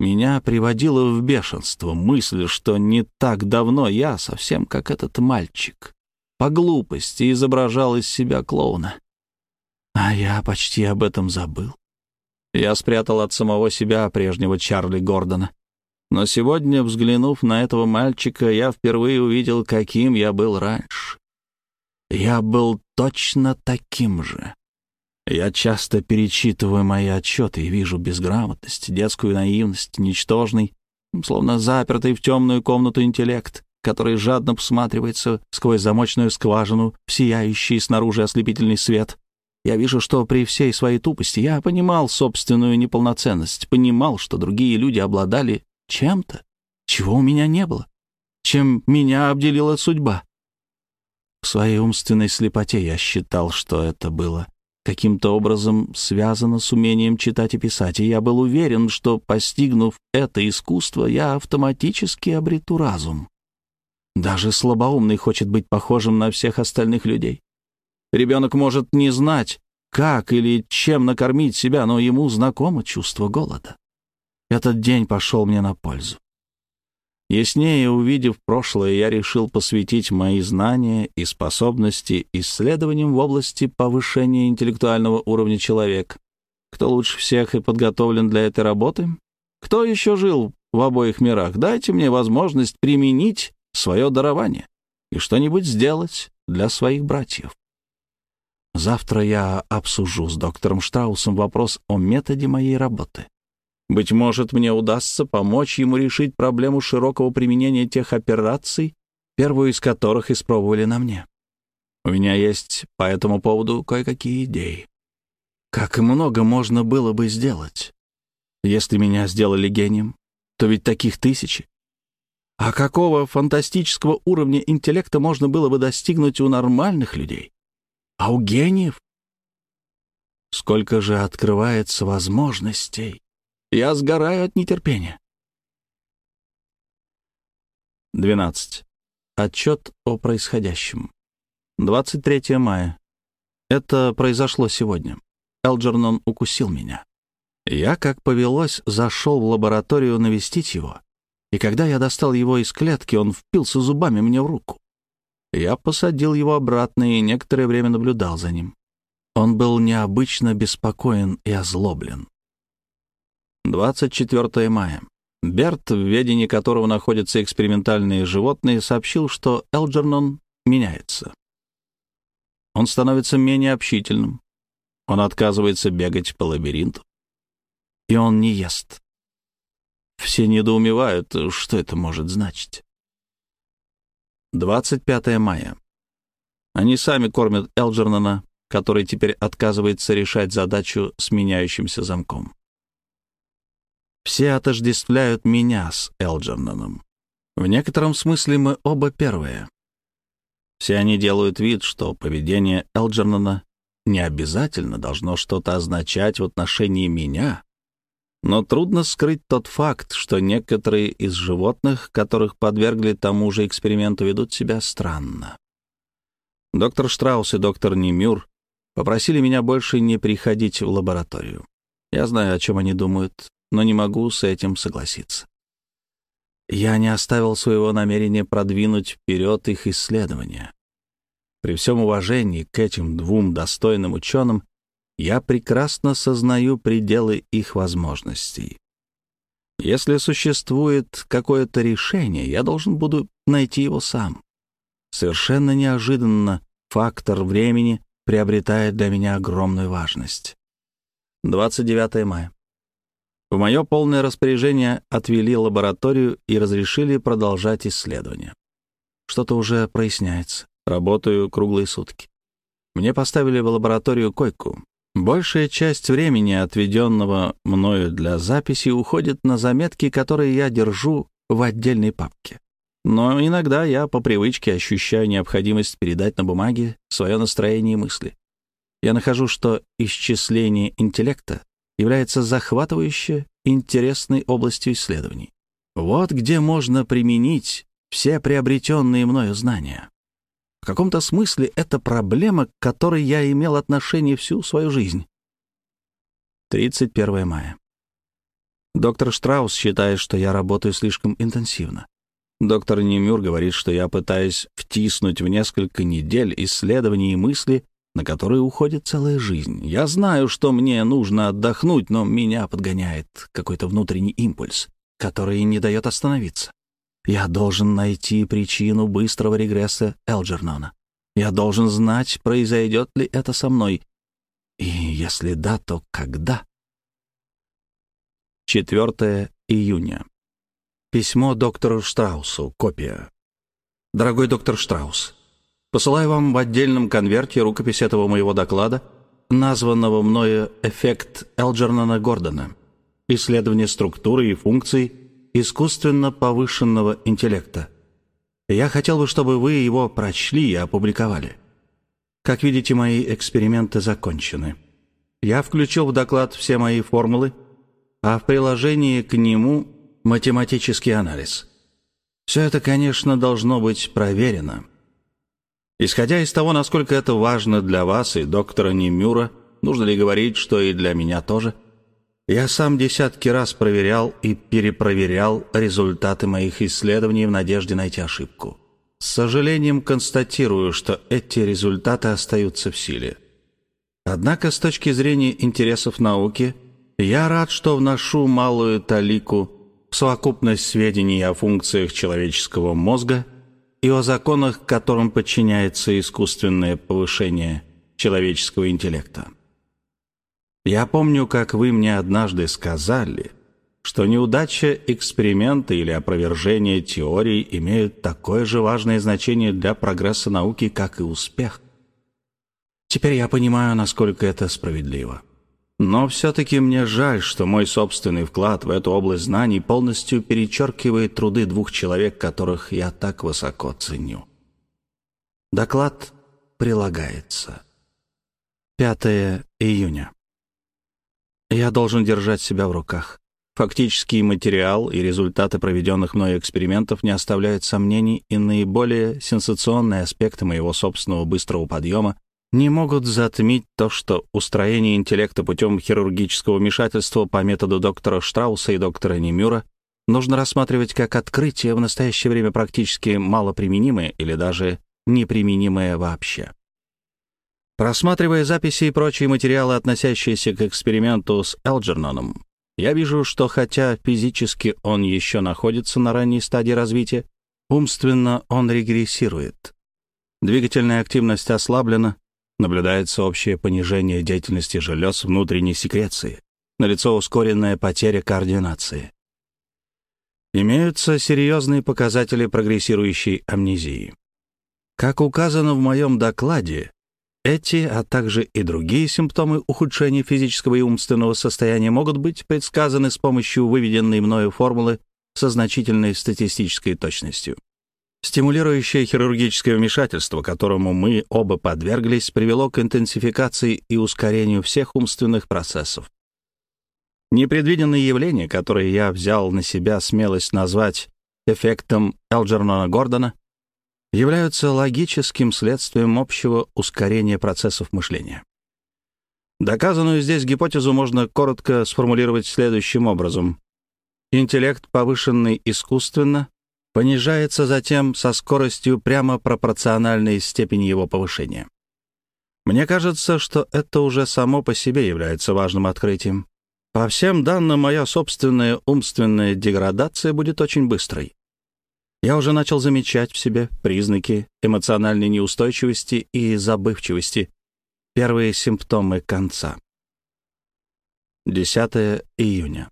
Меня приводила в бешенство мысль, что не так давно я, совсем как этот мальчик, по глупости изображал из себя клоуна. А я почти об этом забыл. Я спрятал от самого себя прежнего Чарли Гордона. Но сегодня, взглянув на этого мальчика, я впервые увидел, каким я был раньше. Я был точно таким же. Я часто перечитываю мои отчеты и вижу безграмотность, детскую наивность, ничтожный, словно запертый в темную комнату интеллект, который жадно всматривается сквозь замочную скважину в сияющий снаружи ослепительный свет. Я вижу, что при всей своей тупости я понимал собственную неполноценность, понимал, что другие люди обладали чем-то, чего у меня не было, чем меня обделила судьба. В своей умственной слепоте я считал, что это было каким-то образом связано с умением читать и писать, и я был уверен, что, постигнув это искусство, я автоматически обрету разум. Даже слабоумный хочет быть похожим на всех остальных людей. Ребенок может не знать, как или чем накормить себя, но ему знакомо чувство голода. Этот день пошел мне на пользу. Яснее увидев прошлое, я решил посвятить мои знания и способности исследованиям в области повышения интеллектуального уровня человека. Кто лучше всех и подготовлен для этой работы? Кто еще жил в обоих мирах? Дайте мне возможность применить свое дарование и что-нибудь сделать для своих братьев. Завтра я обсужу с доктором Штраусом вопрос о методе моей работы. Быть может, мне удастся помочь ему решить проблему широкого применения тех операций, первую из которых испробовали на мне. У меня есть по этому поводу кое-какие идеи. Как много можно было бы сделать? Если меня сделали гением, то ведь таких тысячи. А какого фантастического уровня интеллекта можно было бы достигнуть у нормальных людей? А у гениев? Сколько же открывается возможностей. Я сгораю от нетерпения. 12. Отчет о происходящем. 23 мая. Это произошло сегодня. Элджернон укусил меня. Я, как повелось, зашел в лабораторию навестить его, и когда я достал его из клетки, он впился зубами мне в руку. Я посадил его обратно и некоторое время наблюдал за ним. Он был необычно беспокоен и озлоблен. 24 мая. Берт, в ведении которого находятся экспериментальные животные, сообщил, что Элджернон меняется. Он становится менее общительным. Он отказывается бегать по лабиринту. И он не ест. Все недоумевают, что это может значить. 25 мая. Они сами кормят Элджернона, который теперь отказывается решать задачу с меняющимся замком. Все отождествляют меня с Элджерноном. В некотором смысле мы оба первые. Все они делают вид, что поведение Элджернона не обязательно должно что-то означать в отношении меня, но трудно скрыть тот факт, что некоторые из животных, которых подвергли тому же эксперименту, ведут себя странно. Доктор Штраус и доктор Немюр попросили меня больше не приходить в лабораторию. Я знаю, о чем они думают, но не могу с этим согласиться. Я не оставил своего намерения продвинуть вперед их исследования. При всем уважении к этим двум достойным ученым я прекрасно сознаю пределы их возможностей. Если существует какое-то решение, я должен буду найти его сам. Совершенно неожиданно фактор времени приобретает для меня огромную важность. 29 мая. В мое полное распоряжение отвели лабораторию и разрешили продолжать исследования. Что-то уже проясняется. Работаю круглые сутки. Мне поставили в лабораторию койку. Большая часть времени, отведенного мною для записи, уходит на заметки, которые я держу в отдельной папке. Но иногда я по привычке ощущаю необходимость передать на бумаге свое настроение и мысли. Я нахожу, что исчисление интеллекта является захватывающе интересной областью исследований. Вот где можно применить все приобретенные мною знания. В каком-то смысле это проблема, к которой я имел отношение всю свою жизнь. 31 мая. Доктор Штраус считает, что я работаю слишком интенсивно. Доктор Немюр говорит, что я пытаюсь втиснуть в несколько недель исследований и мысли, на которые уходит целая жизнь. Я знаю, что мне нужно отдохнуть, но меня подгоняет какой-то внутренний импульс, который не дает остановиться. Я должен найти причину быстрого регресса Элджернона. Я должен знать, произойдет ли это со мной. И если да, то когда? 4 июня. Письмо доктору Штраусу. Копия. Дорогой доктор Штраус, посылаю вам в отдельном конверте рукопись этого моего доклада, названного мною «Эффект Элджернона Гордона. Исследование структуры и функций искусственно повышенного интеллекта. Я хотел бы, чтобы вы его прочли и опубликовали. Как видите, мои эксперименты закончены. Я включил в доклад все мои формулы, а в приложении к нему математический анализ. Все это, конечно, должно быть проверено. Исходя из того, насколько это важно для вас и доктора Немюра, нужно ли говорить, что и для меня тоже, я сам десятки раз проверял и перепроверял результаты моих исследований в надежде найти ошибку. С сожалением констатирую, что эти результаты остаются в силе. Однако с точки зрения интересов науки, я рад, что вношу малую талику в совокупность сведений о функциях человеческого мозга и о законах, которым подчиняется искусственное повышение человеческого интеллекта. Я помню, как вы мне однажды сказали, что неудача эксперимента или опровержение теорий имеют такое же важное значение для прогресса науки, как и успех. Теперь я понимаю, насколько это справедливо. Но все-таки мне жаль, что мой собственный вклад в эту область знаний полностью перечеркивает труды двух человек, которых я так высоко ценю. Доклад прилагается. 5 июня. Я должен держать себя в руках. Фактический материал и результаты проведенных мной экспериментов не оставляют сомнений, и наиболее сенсационные аспекты моего собственного быстрого подъема не могут затмить то, что устроение интеллекта путем хирургического вмешательства по методу доктора Штрауса и доктора Немюра нужно рассматривать как открытие в настоящее время практически малоприменимое или даже неприменимое вообще. Просматривая записи и прочие материалы, относящиеся к эксперименту с Элджерноном, я вижу, что хотя физически он еще находится на ранней стадии развития, умственно он регрессирует. Двигательная активность ослаблена, наблюдается общее понижение деятельности желез внутренней секреции, налицо ускоренная потеря координации. Имеются серьезные показатели прогрессирующей амнезии. Как указано в моем докладе, эти, а также и другие симптомы ухудшения физического и умственного состояния могут быть предсказаны с помощью выведенной мною формулы со значительной статистической точностью. Стимулирующее хирургическое вмешательство, которому мы оба подверглись, привело к интенсификации и ускорению всех умственных процессов. Непредвиденные явления, которые я взял на себя смелость назвать эффектом Элджернона-Гордона, являются логическим следствием общего ускорения процессов мышления. Доказанную здесь гипотезу можно коротко сформулировать следующим образом. Интеллект, повышенный искусственно, понижается затем со скоростью прямо пропорциональной степени его повышения. Мне кажется, что это уже само по себе является важным открытием. По всем данным, моя собственная умственная деградация будет очень быстрой. Я уже начал замечать в себе признаки эмоциональной неустойчивости и забывчивости, первые симптомы конца. 10 июня.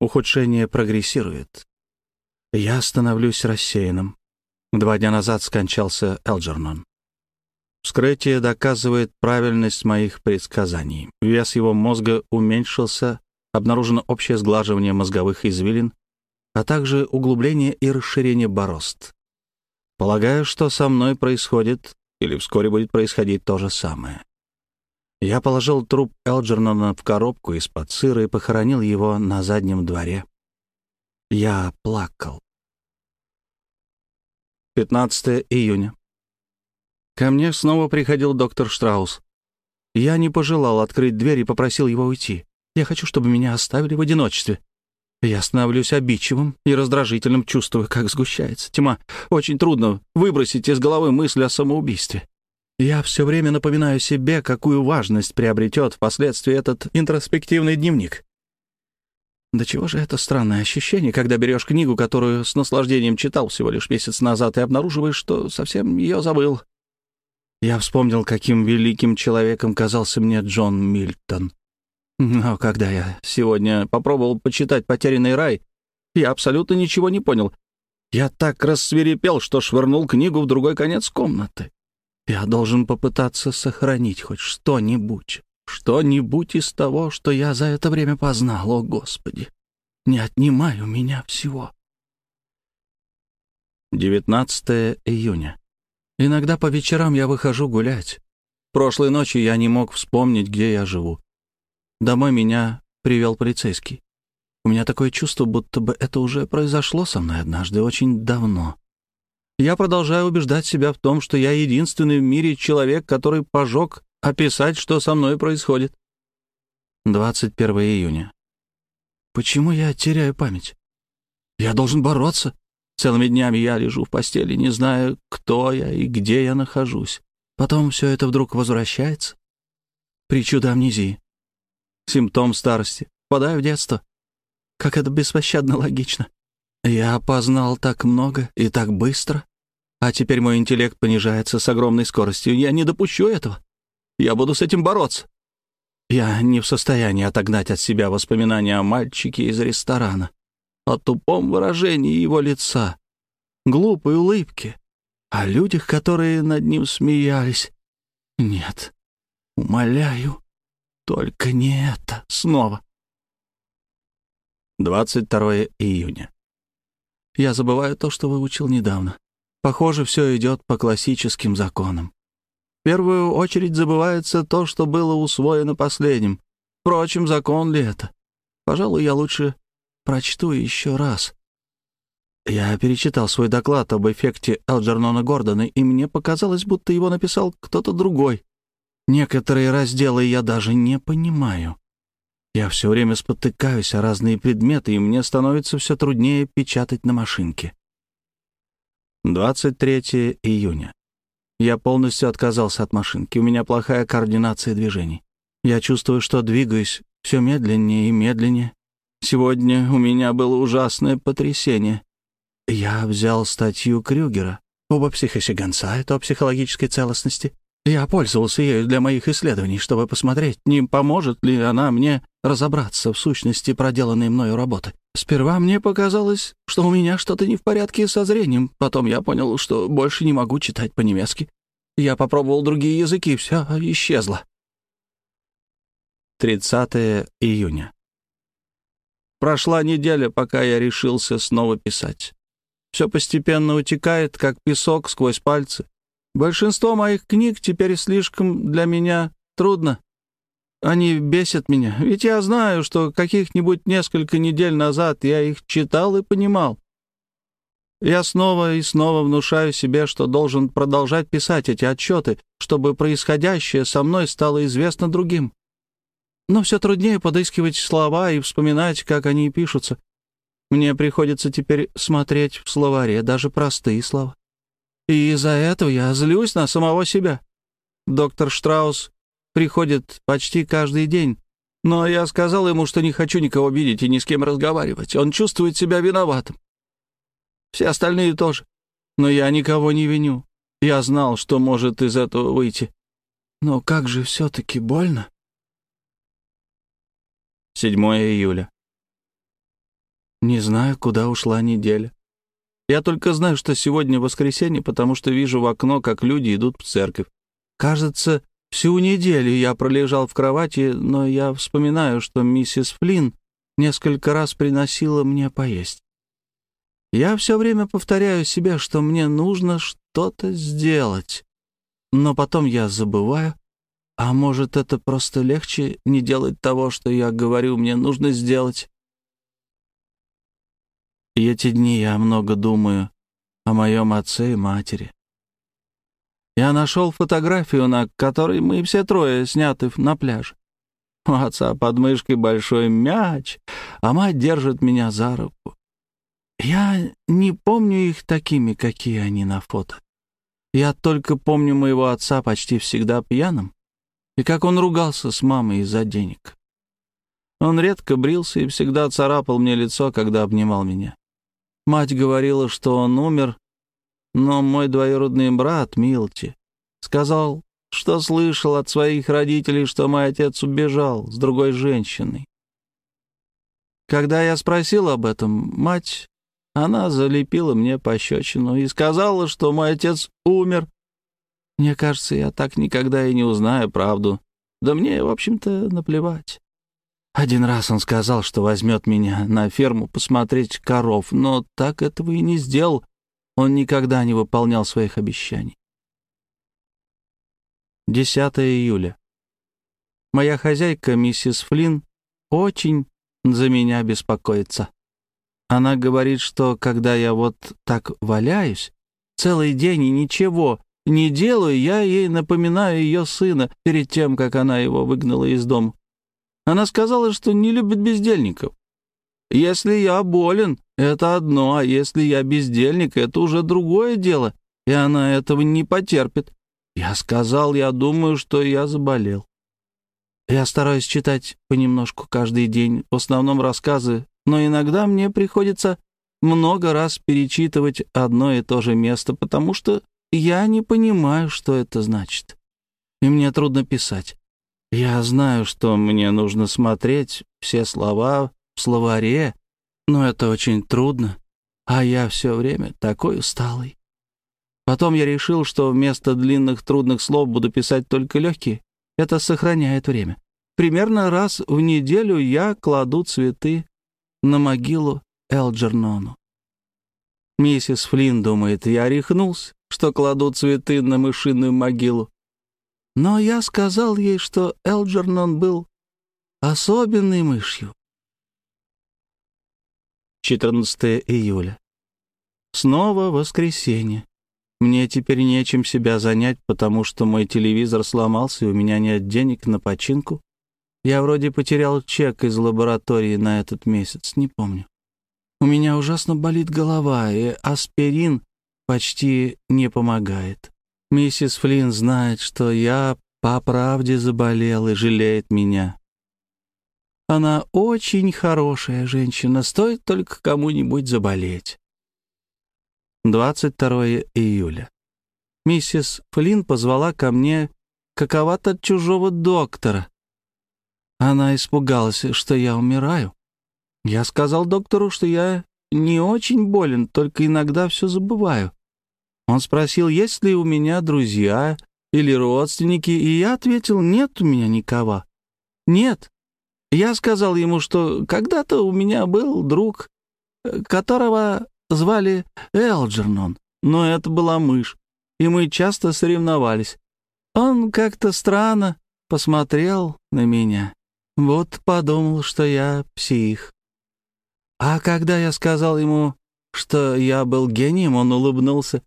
Ухудшение прогрессирует. Я становлюсь рассеянным. Два дня назад скончался Элджернон. Вскрытие доказывает правильность моих предсказаний. Вес его мозга уменьшился, обнаружено общее сглаживание мозговых извилин, а также углубление и расширение борозд. Полагаю, что со мной происходит или вскоре будет происходить то же самое. Я положил труп Элджернона в коробку из-под сыра и похоронил его на заднем дворе. Я плакал. 15 июня. Ко мне снова приходил доктор Штраус. Я не пожелал открыть дверь и попросил его уйти. Я хочу, чтобы меня оставили в одиночестве. Я становлюсь обидчивым и раздражительным, чувствуя, как сгущается тьма. Очень трудно выбросить из головы мысль о самоубийстве. Я все время напоминаю себе, какую важность приобретет впоследствии этот интроспективный дневник. Да чего же это странное ощущение, когда берешь книгу, которую с наслаждением читал всего лишь месяц назад, и обнаруживаешь, что совсем ее забыл. Я вспомнил, каким великим человеком казался мне Джон Мильтон. Но когда я сегодня попробовал почитать «Потерянный рай», я абсолютно ничего не понял. Я так рассверепел, что швырнул книгу в другой конец комнаты. Я должен попытаться сохранить хоть что-нибудь, что-нибудь из того, что я за это время познал, о Господи. Не отнимай у меня всего. 19 июня. Иногда по вечерам я выхожу гулять. Прошлой ночью я не мог вспомнить, где я живу. Домой меня привел полицейский. У меня такое чувство, будто бы это уже произошло со мной однажды очень давно. Я продолжаю убеждать себя в том, что я единственный в мире человек, который пожег описать, что со мной происходит. 21 июня. Почему я теряю память? Я должен бороться. Целыми днями я лежу в постели, не знаю, кто я и где я нахожусь. Потом все это вдруг возвращается. Причуда амнезии. Симптом старости. Впадаю в детство. Как это беспощадно логично. Я познал так много и так быстро, а теперь мой интеллект понижается с огромной скоростью. Я не допущу этого. Я буду с этим бороться. Я не в состоянии отогнать от себя воспоминания о мальчике из ресторана, о тупом выражении его лица, глупой улыбке, о людях, которые над ним смеялись. Нет, умоляю, только не это снова. 22 июня. Я забываю то, что выучил недавно. Похоже, все идет по классическим законам. В первую очередь забывается то, что было усвоено последним. Впрочем, закон ли это? Пожалуй, я лучше прочту еще раз. Я перечитал свой доклад об эффекте Элджернона Гордона, и мне показалось, будто его написал кто-то другой. Некоторые разделы я даже не понимаю. Я все время спотыкаюсь о разные предметы, и мне становится все труднее печатать на машинке. 23 июня. Я полностью отказался от машинки. У меня плохая координация движений. Я чувствую, что двигаюсь все медленнее и медленнее. Сегодня у меня было ужасное потрясение. Я взял статью Крюгера об психосигансайт, о психологической целостности, я пользовался ею для моих исследований, чтобы посмотреть, не поможет ли она мне разобраться в сущности проделанной мною работы. Сперва мне показалось, что у меня что-то не в порядке со зрением. Потом я понял, что больше не могу читать по-немецки. Я попробовал другие языки, все исчезло. 30 июня. Прошла неделя, пока я решился снова писать. Все постепенно утекает, как песок сквозь пальцы. Большинство моих книг теперь слишком для меня трудно. Они бесят меня, ведь я знаю, что каких-нибудь несколько недель назад я их читал и понимал. Я снова и снова внушаю себе, что должен продолжать писать эти отчеты, чтобы происходящее со мной стало известно другим. Но все труднее подыскивать слова и вспоминать, как они пишутся. Мне приходится теперь смотреть в словаре даже простые слова. И из-за этого я злюсь на самого себя. Доктор Штраус приходит почти каждый день, но я сказал ему, что не хочу никого видеть и ни с кем разговаривать. Он чувствует себя виноватым. Все остальные тоже. Но я никого не виню. Я знал, что может из этого выйти. Но как же все-таки больно. 7 июля. Не знаю, куда ушла неделя. Я только знаю, что сегодня воскресенье, потому что вижу в окно, как люди идут в церковь. Кажется, всю неделю я пролежал в кровати, но я вспоминаю, что миссис Флинн несколько раз приносила мне поесть. Я все время повторяю себе, что мне нужно что-то сделать. Но потом я забываю. А может, это просто легче не делать того, что я говорю, мне нужно сделать. И эти дни я много думаю о моем отце и матери. Я нашел фотографию, на которой мы все трое сняты на пляже. У отца под мышкой большой мяч, а мать держит меня за руку. Я не помню их такими, какие они на фото. Я только помню моего отца почти всегда пьяным, и как он ругался с мамой из-за денег. Он редко брился и всегда царапал мне лицо, когда обнимал меня. Мать говорила, что он умер, но мой двоюродный брат Милти сказал, что слышал от своих родителей, что мой отец убежал с другой женщиной. Когда я спросил об этом, мать, она залепила мне пощечину и сказала, что мой отец умер. Мне кажется, я так никогда и не узнаю правду. Да мне, в общем-то, наплевать. Один раз он сказал, что возьмет меня на ферму посмотреть коров, но так этого и не сделал. Он никогда не выполнял своих обещаний. 10 июля. Моя хозяйка, миссис Флинн, очень за меня беспокоится. Она говорит, что когда я вот так валяюсь, целый день и ничего не делаю, я ей напоминаю ее сына перед тем, как она его выгнала из дома. Она сказала, что не любит бездельников. Если я болен, это одно, а если я бездельник, это уже другое дело, и она этого не потерпит. Я сказал, я думаю, что я заболел. Я стараюсь читать понемножку каждый день, в основном рассказы, но иногда мне приходится много раз перечитывать одно и то же место, потому что я не понимаю, что это значит. И мне трудно писать. Я знаю, что мне нужно смотреть все слова в словаре, но это очень трудно, а я все время такой усталый. Потом я решил, что вместо длинных трудных слов буду писать только легкие. Это сохраняет время. Примерно раз в неделю я кладу цветы на могилу Элджернону. Миссис Флинн думает, я рехнулся, что кладу цветы на мышиную могилу. Но я сказал ей, что Элджернон был особенной мышью. 14 июля. Снова воскресенье. Мне теперь нечем себя занять, потому что мой телевизор сломался, и у меня нет денег на починку. Я вроде потерял чек из лаборатории на этот месяц, не помню. У меня ужасно болит голова, и аспирин почти не помогает. Миссис Флинн знает, что я по правде заболел и жалеет меня. Она очень хорошая женщина, стоит только кому-нибудь заболеть. 22 июля. Миссис Флинн позвала ко мне какого-то чужого доктора. Она испугалась, что я умираю. Я сказал доктору, что я не очень болен, только иногда все забываю. Он спросил, есть ли у меня друзья или родственники, и я ответил, нет у меня никого. Нет. Я сказал ему, что когда-то у меня был друг, которого звали Элджернон, но это была мышь, и мы часто соревновались. Он как-то странно посмотрел на меня. Вот подумал, что я псих. А когда я сказал ему, что я был гением, он улыбнулся.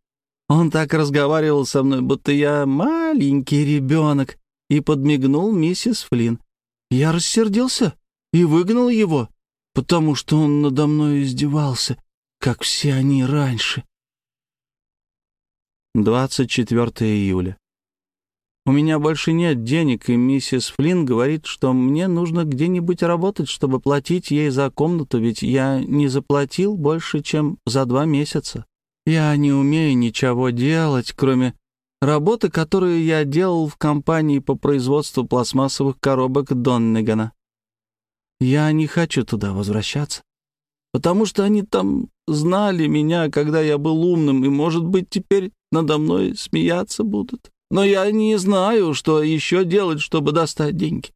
Он так разговаривал со мной, будто я маленький ребенок, и подмигнул миссис Флинн. Я рассердился и выгнал его, потому что он надо мной издевался, как все они раньше. 24 июля. У меня больше нет денег, и миссис Флинн говорит, что мне нужно где-нибудь работать, чтобы платить ей за комнату, ведь я не заплатил больше, чем за два месяца. Я не умею ничего делать, кроме работы, которую я делал в компании по производству пластмассовых коробок Доннегана. Я не хочу туда возвращаться, потому что они там знали меня, когда я был умным, и, может быть, теперь надо мной смеяться будут но я не знаю, что еще делать, чтобы достать деньги.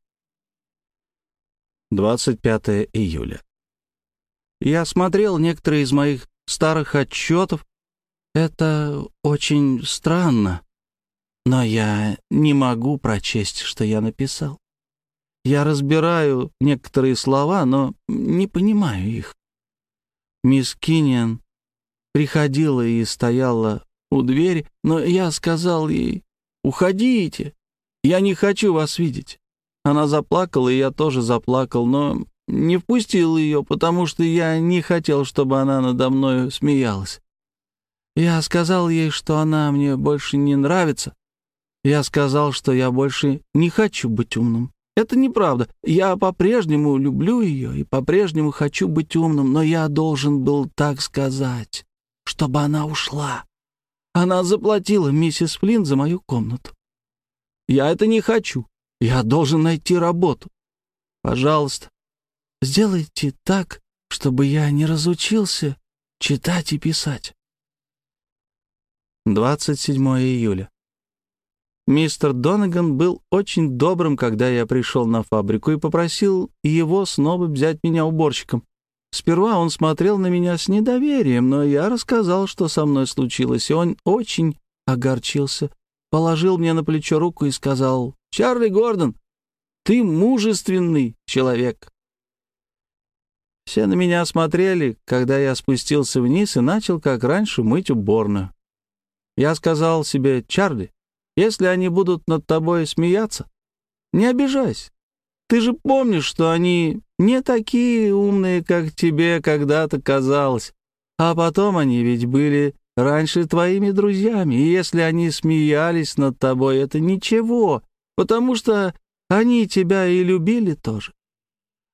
25 июля. Я смотрел некоторые из моих старых отчетов. Это очень странно, но я не могу прочесть, что я написал. Я разбираю некоторые слова, но не понимаю их. Мисс Кинниан приходила и стояла у двери, но я сказал ей, Уходите! Я не хочу вас видеть!» Она заплакала, и я тоже заплакал, но не впустил ее, потому что я не хотел, чтобы она надо мной смеялась. Я сказал ей, что она мне больше не нравится. Я сказал, что я больше не хочу быть умным. Это неправда. Я по-прежнему люблю ее и по-прежнему хочу быть умным, но я должен был так сказать, чтобы она ушла. Она заплатила миссис Флинн за мою комнату. Я это не хочу. Я должен найти работу. Пожалуйста, сделайте так, чтобы я не разучился читать и писать. 27 июля. Мистер Донаган был очень добрым, когда я пришел на фабрику и попросил его снова взять меня уборщиком. Сперва он смотрел на меня с недоверием, но я рассказал, что со мной случилось, и он очень огорчился, положил мне на плечо руку и сказал, «Чарли Гордон, ты мужественный человек». Все на меня смотрели, когда я спустился вниз и начал, как раньше, мыть уборную. Я сказал себе, Чарли, если они будут над тобой смеяться, не обижайся. Ты же помнишь, что они не такие умные, как тебе когда-то казалось. А потом они ведь были раньше твоими друзьями, и если они смеялись над тобой, это ничего, потому что они тебя и любили тоже.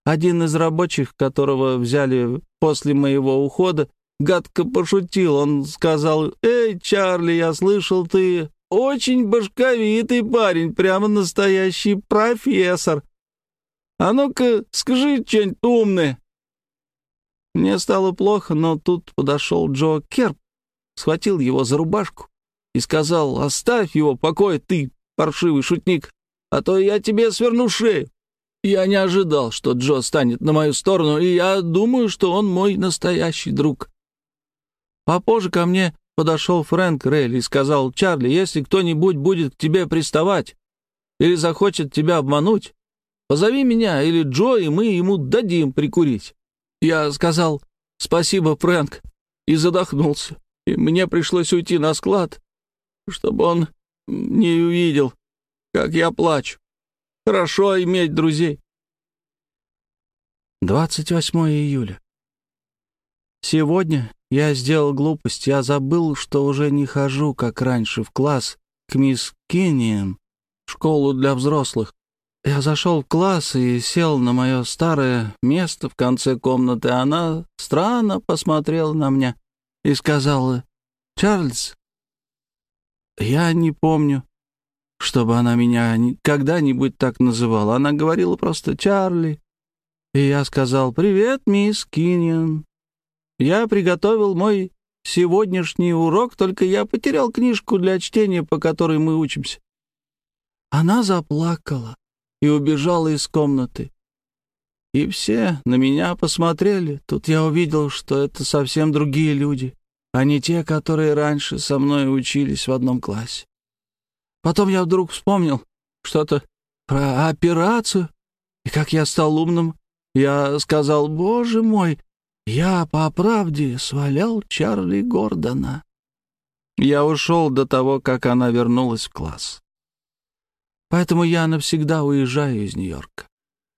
Один из рабочих, которого взяли после моего ухода, гадко пошутил. Он сказал, «Эй, Чарли, я слышал, ты очень башковитый парень, прямо настоящий профессор. А ну-ка, скажи что-нибудь умное». Мне стало плохо, но тут подошел Джо Керп, схватил его за рубашку и сказал, «Оставь его в покое, ты, паршивый шутник, а то я тебе сверну шею». Я не ожидал, что Джо станет на мою сторону, и я думаю, что он мой настоящий друг. Попозже ко мне подошел Фрэнк Рейли и сказал, «Чарли, если кто-нибудь будет к тебе приставать или захочет тебя обмануть, позови меня или Джо, и мы ему дадим прикурить». Я сказал, «Спасибо, Фрэнк», и задохнулся, и мне пришлось уйти на склад, чтобы он не увидел, как я плачу. Хорошо иметь друзей. 28 июля. Сегодня я сделал глупость. Я забыл, что уже не хожу, как раньше, в класс к мисс Кинниан, школу для взрослых. Я зашел в класс и сел на мое старое место в конце комнаты. Она странно посмотрела на меня и сказала, «Чарльз, я не помню, чтобы она меня когда-нибудь так называла. Она говорила просто «Чарли». И я сказал «Привет, мисс Киньон». Я приготовил мой сегодняшний урок, только я потерял книжку для чтения, по которой мы учимся. Она заплакала и убежала из комнаты. И все на меня посмотрели. Тут я увидел, что это совсем другие люди, а не те, которые раньше со мной учились в одном классе. Потом я вдруг вспомнил что-то про операцию, и как я стал умным, я сказал, «Боже мой, я по правде свалял Чарли Гордона». Я ушел до того, как она вернулась в класс. Поэтому я навсегда уезжаю из Нью-Йорка.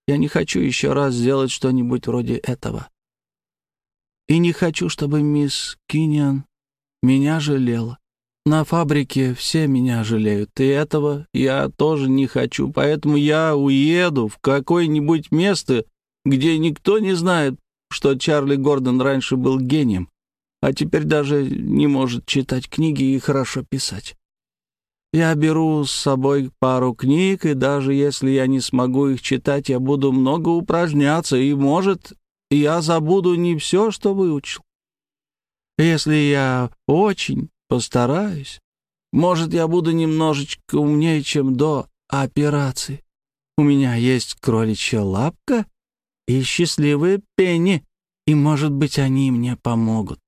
Я не хочу еще раз сделать что-нибудь вроде этого. И не хочу, чтобы мисс Киньян меня жалела. На фабрике все меня жалеют, и этого я тоже не хочу, поэтому я уеду в какое-нибудь место, где никто не знает, что Чарли Гордон раньше был гением, а теперь даже не может читать книги и хорошо писать. Я беру с собой пару книг, и даже если я не смогу их читать, я буду много упражняться, и, может, я забуду не все, что выучил. Если я очень Постараюсь. Может, я буду немножечко умнее, чем до операции. У меня есть кроличья лапка и счастливые пенни, и, может быть, они мне помогут.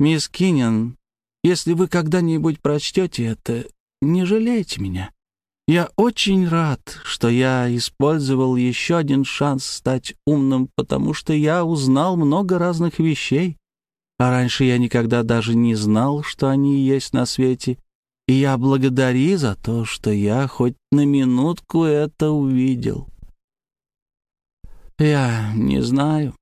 Мисс Киннин, если вы когда-нибудь прочтете это, не жалейте меня. Я очень рад, что я использовал еще один шанс стать умным, потому что я узнал много разных вещей, а раньше я никогда даже не знал, что они есть на свете. И я благодари за то, что я хоть на минутку это увидел. Я не знаю,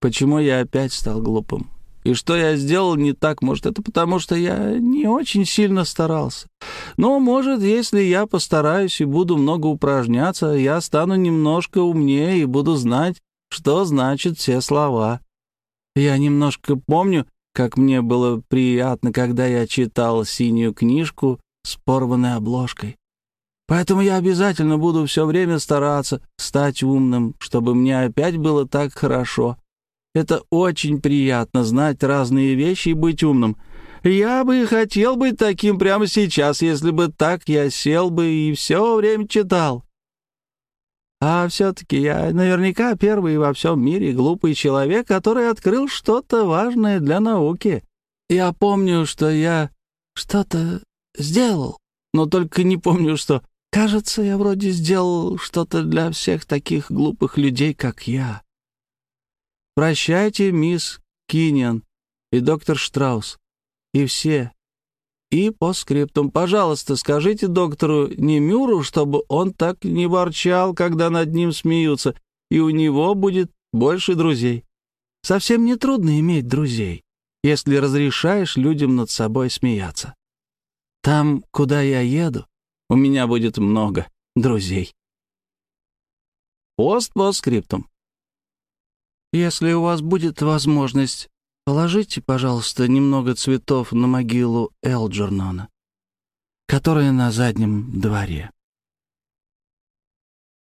почему я опять стал глупым. И что я сделал не так, может, это потому, что я не очень сильно старался. Но, может, если я постараюсь и буду много упражняться, я стану немножко умнее и буду знать, что значат все слова. Я немножко помню, как мне было приятно, когда я читал синюю книжку с порванной обложкой. Поэтому я обязательно буду все время стараться стать умным, чтобы мне опять было так хорошо. Это очень приятно знать разные вещи и быть умным. Я бы хотел быть таким прямо сейчас, если бы так я сел бы и все время читал. А все-таки я наверняка первый во всем мире глупый человек, который открыл что-то важное для науки. Я помню, что я что-то сделал, но только не помню, что... Кажется, я вроде сделал что-то для всех таких глупых людей, как я. Прощайте, мисс Киньян и доктор Штраус, и все, И по скриптум, пожалуйста, скажите доктору Немюру, чтобы он так не ворчал, когда над ним смеются, и у него будет больше друзей. Совсем не трудно иметь друзей, если разрешаешь людям над собой смеяться. Там, куда я еду, у меня будет много друзей. Пост по скриптум. Если у вас будет возможность, положите, пожалуйста, немного цветов на могилу Элджернона, которая на заднем дворе.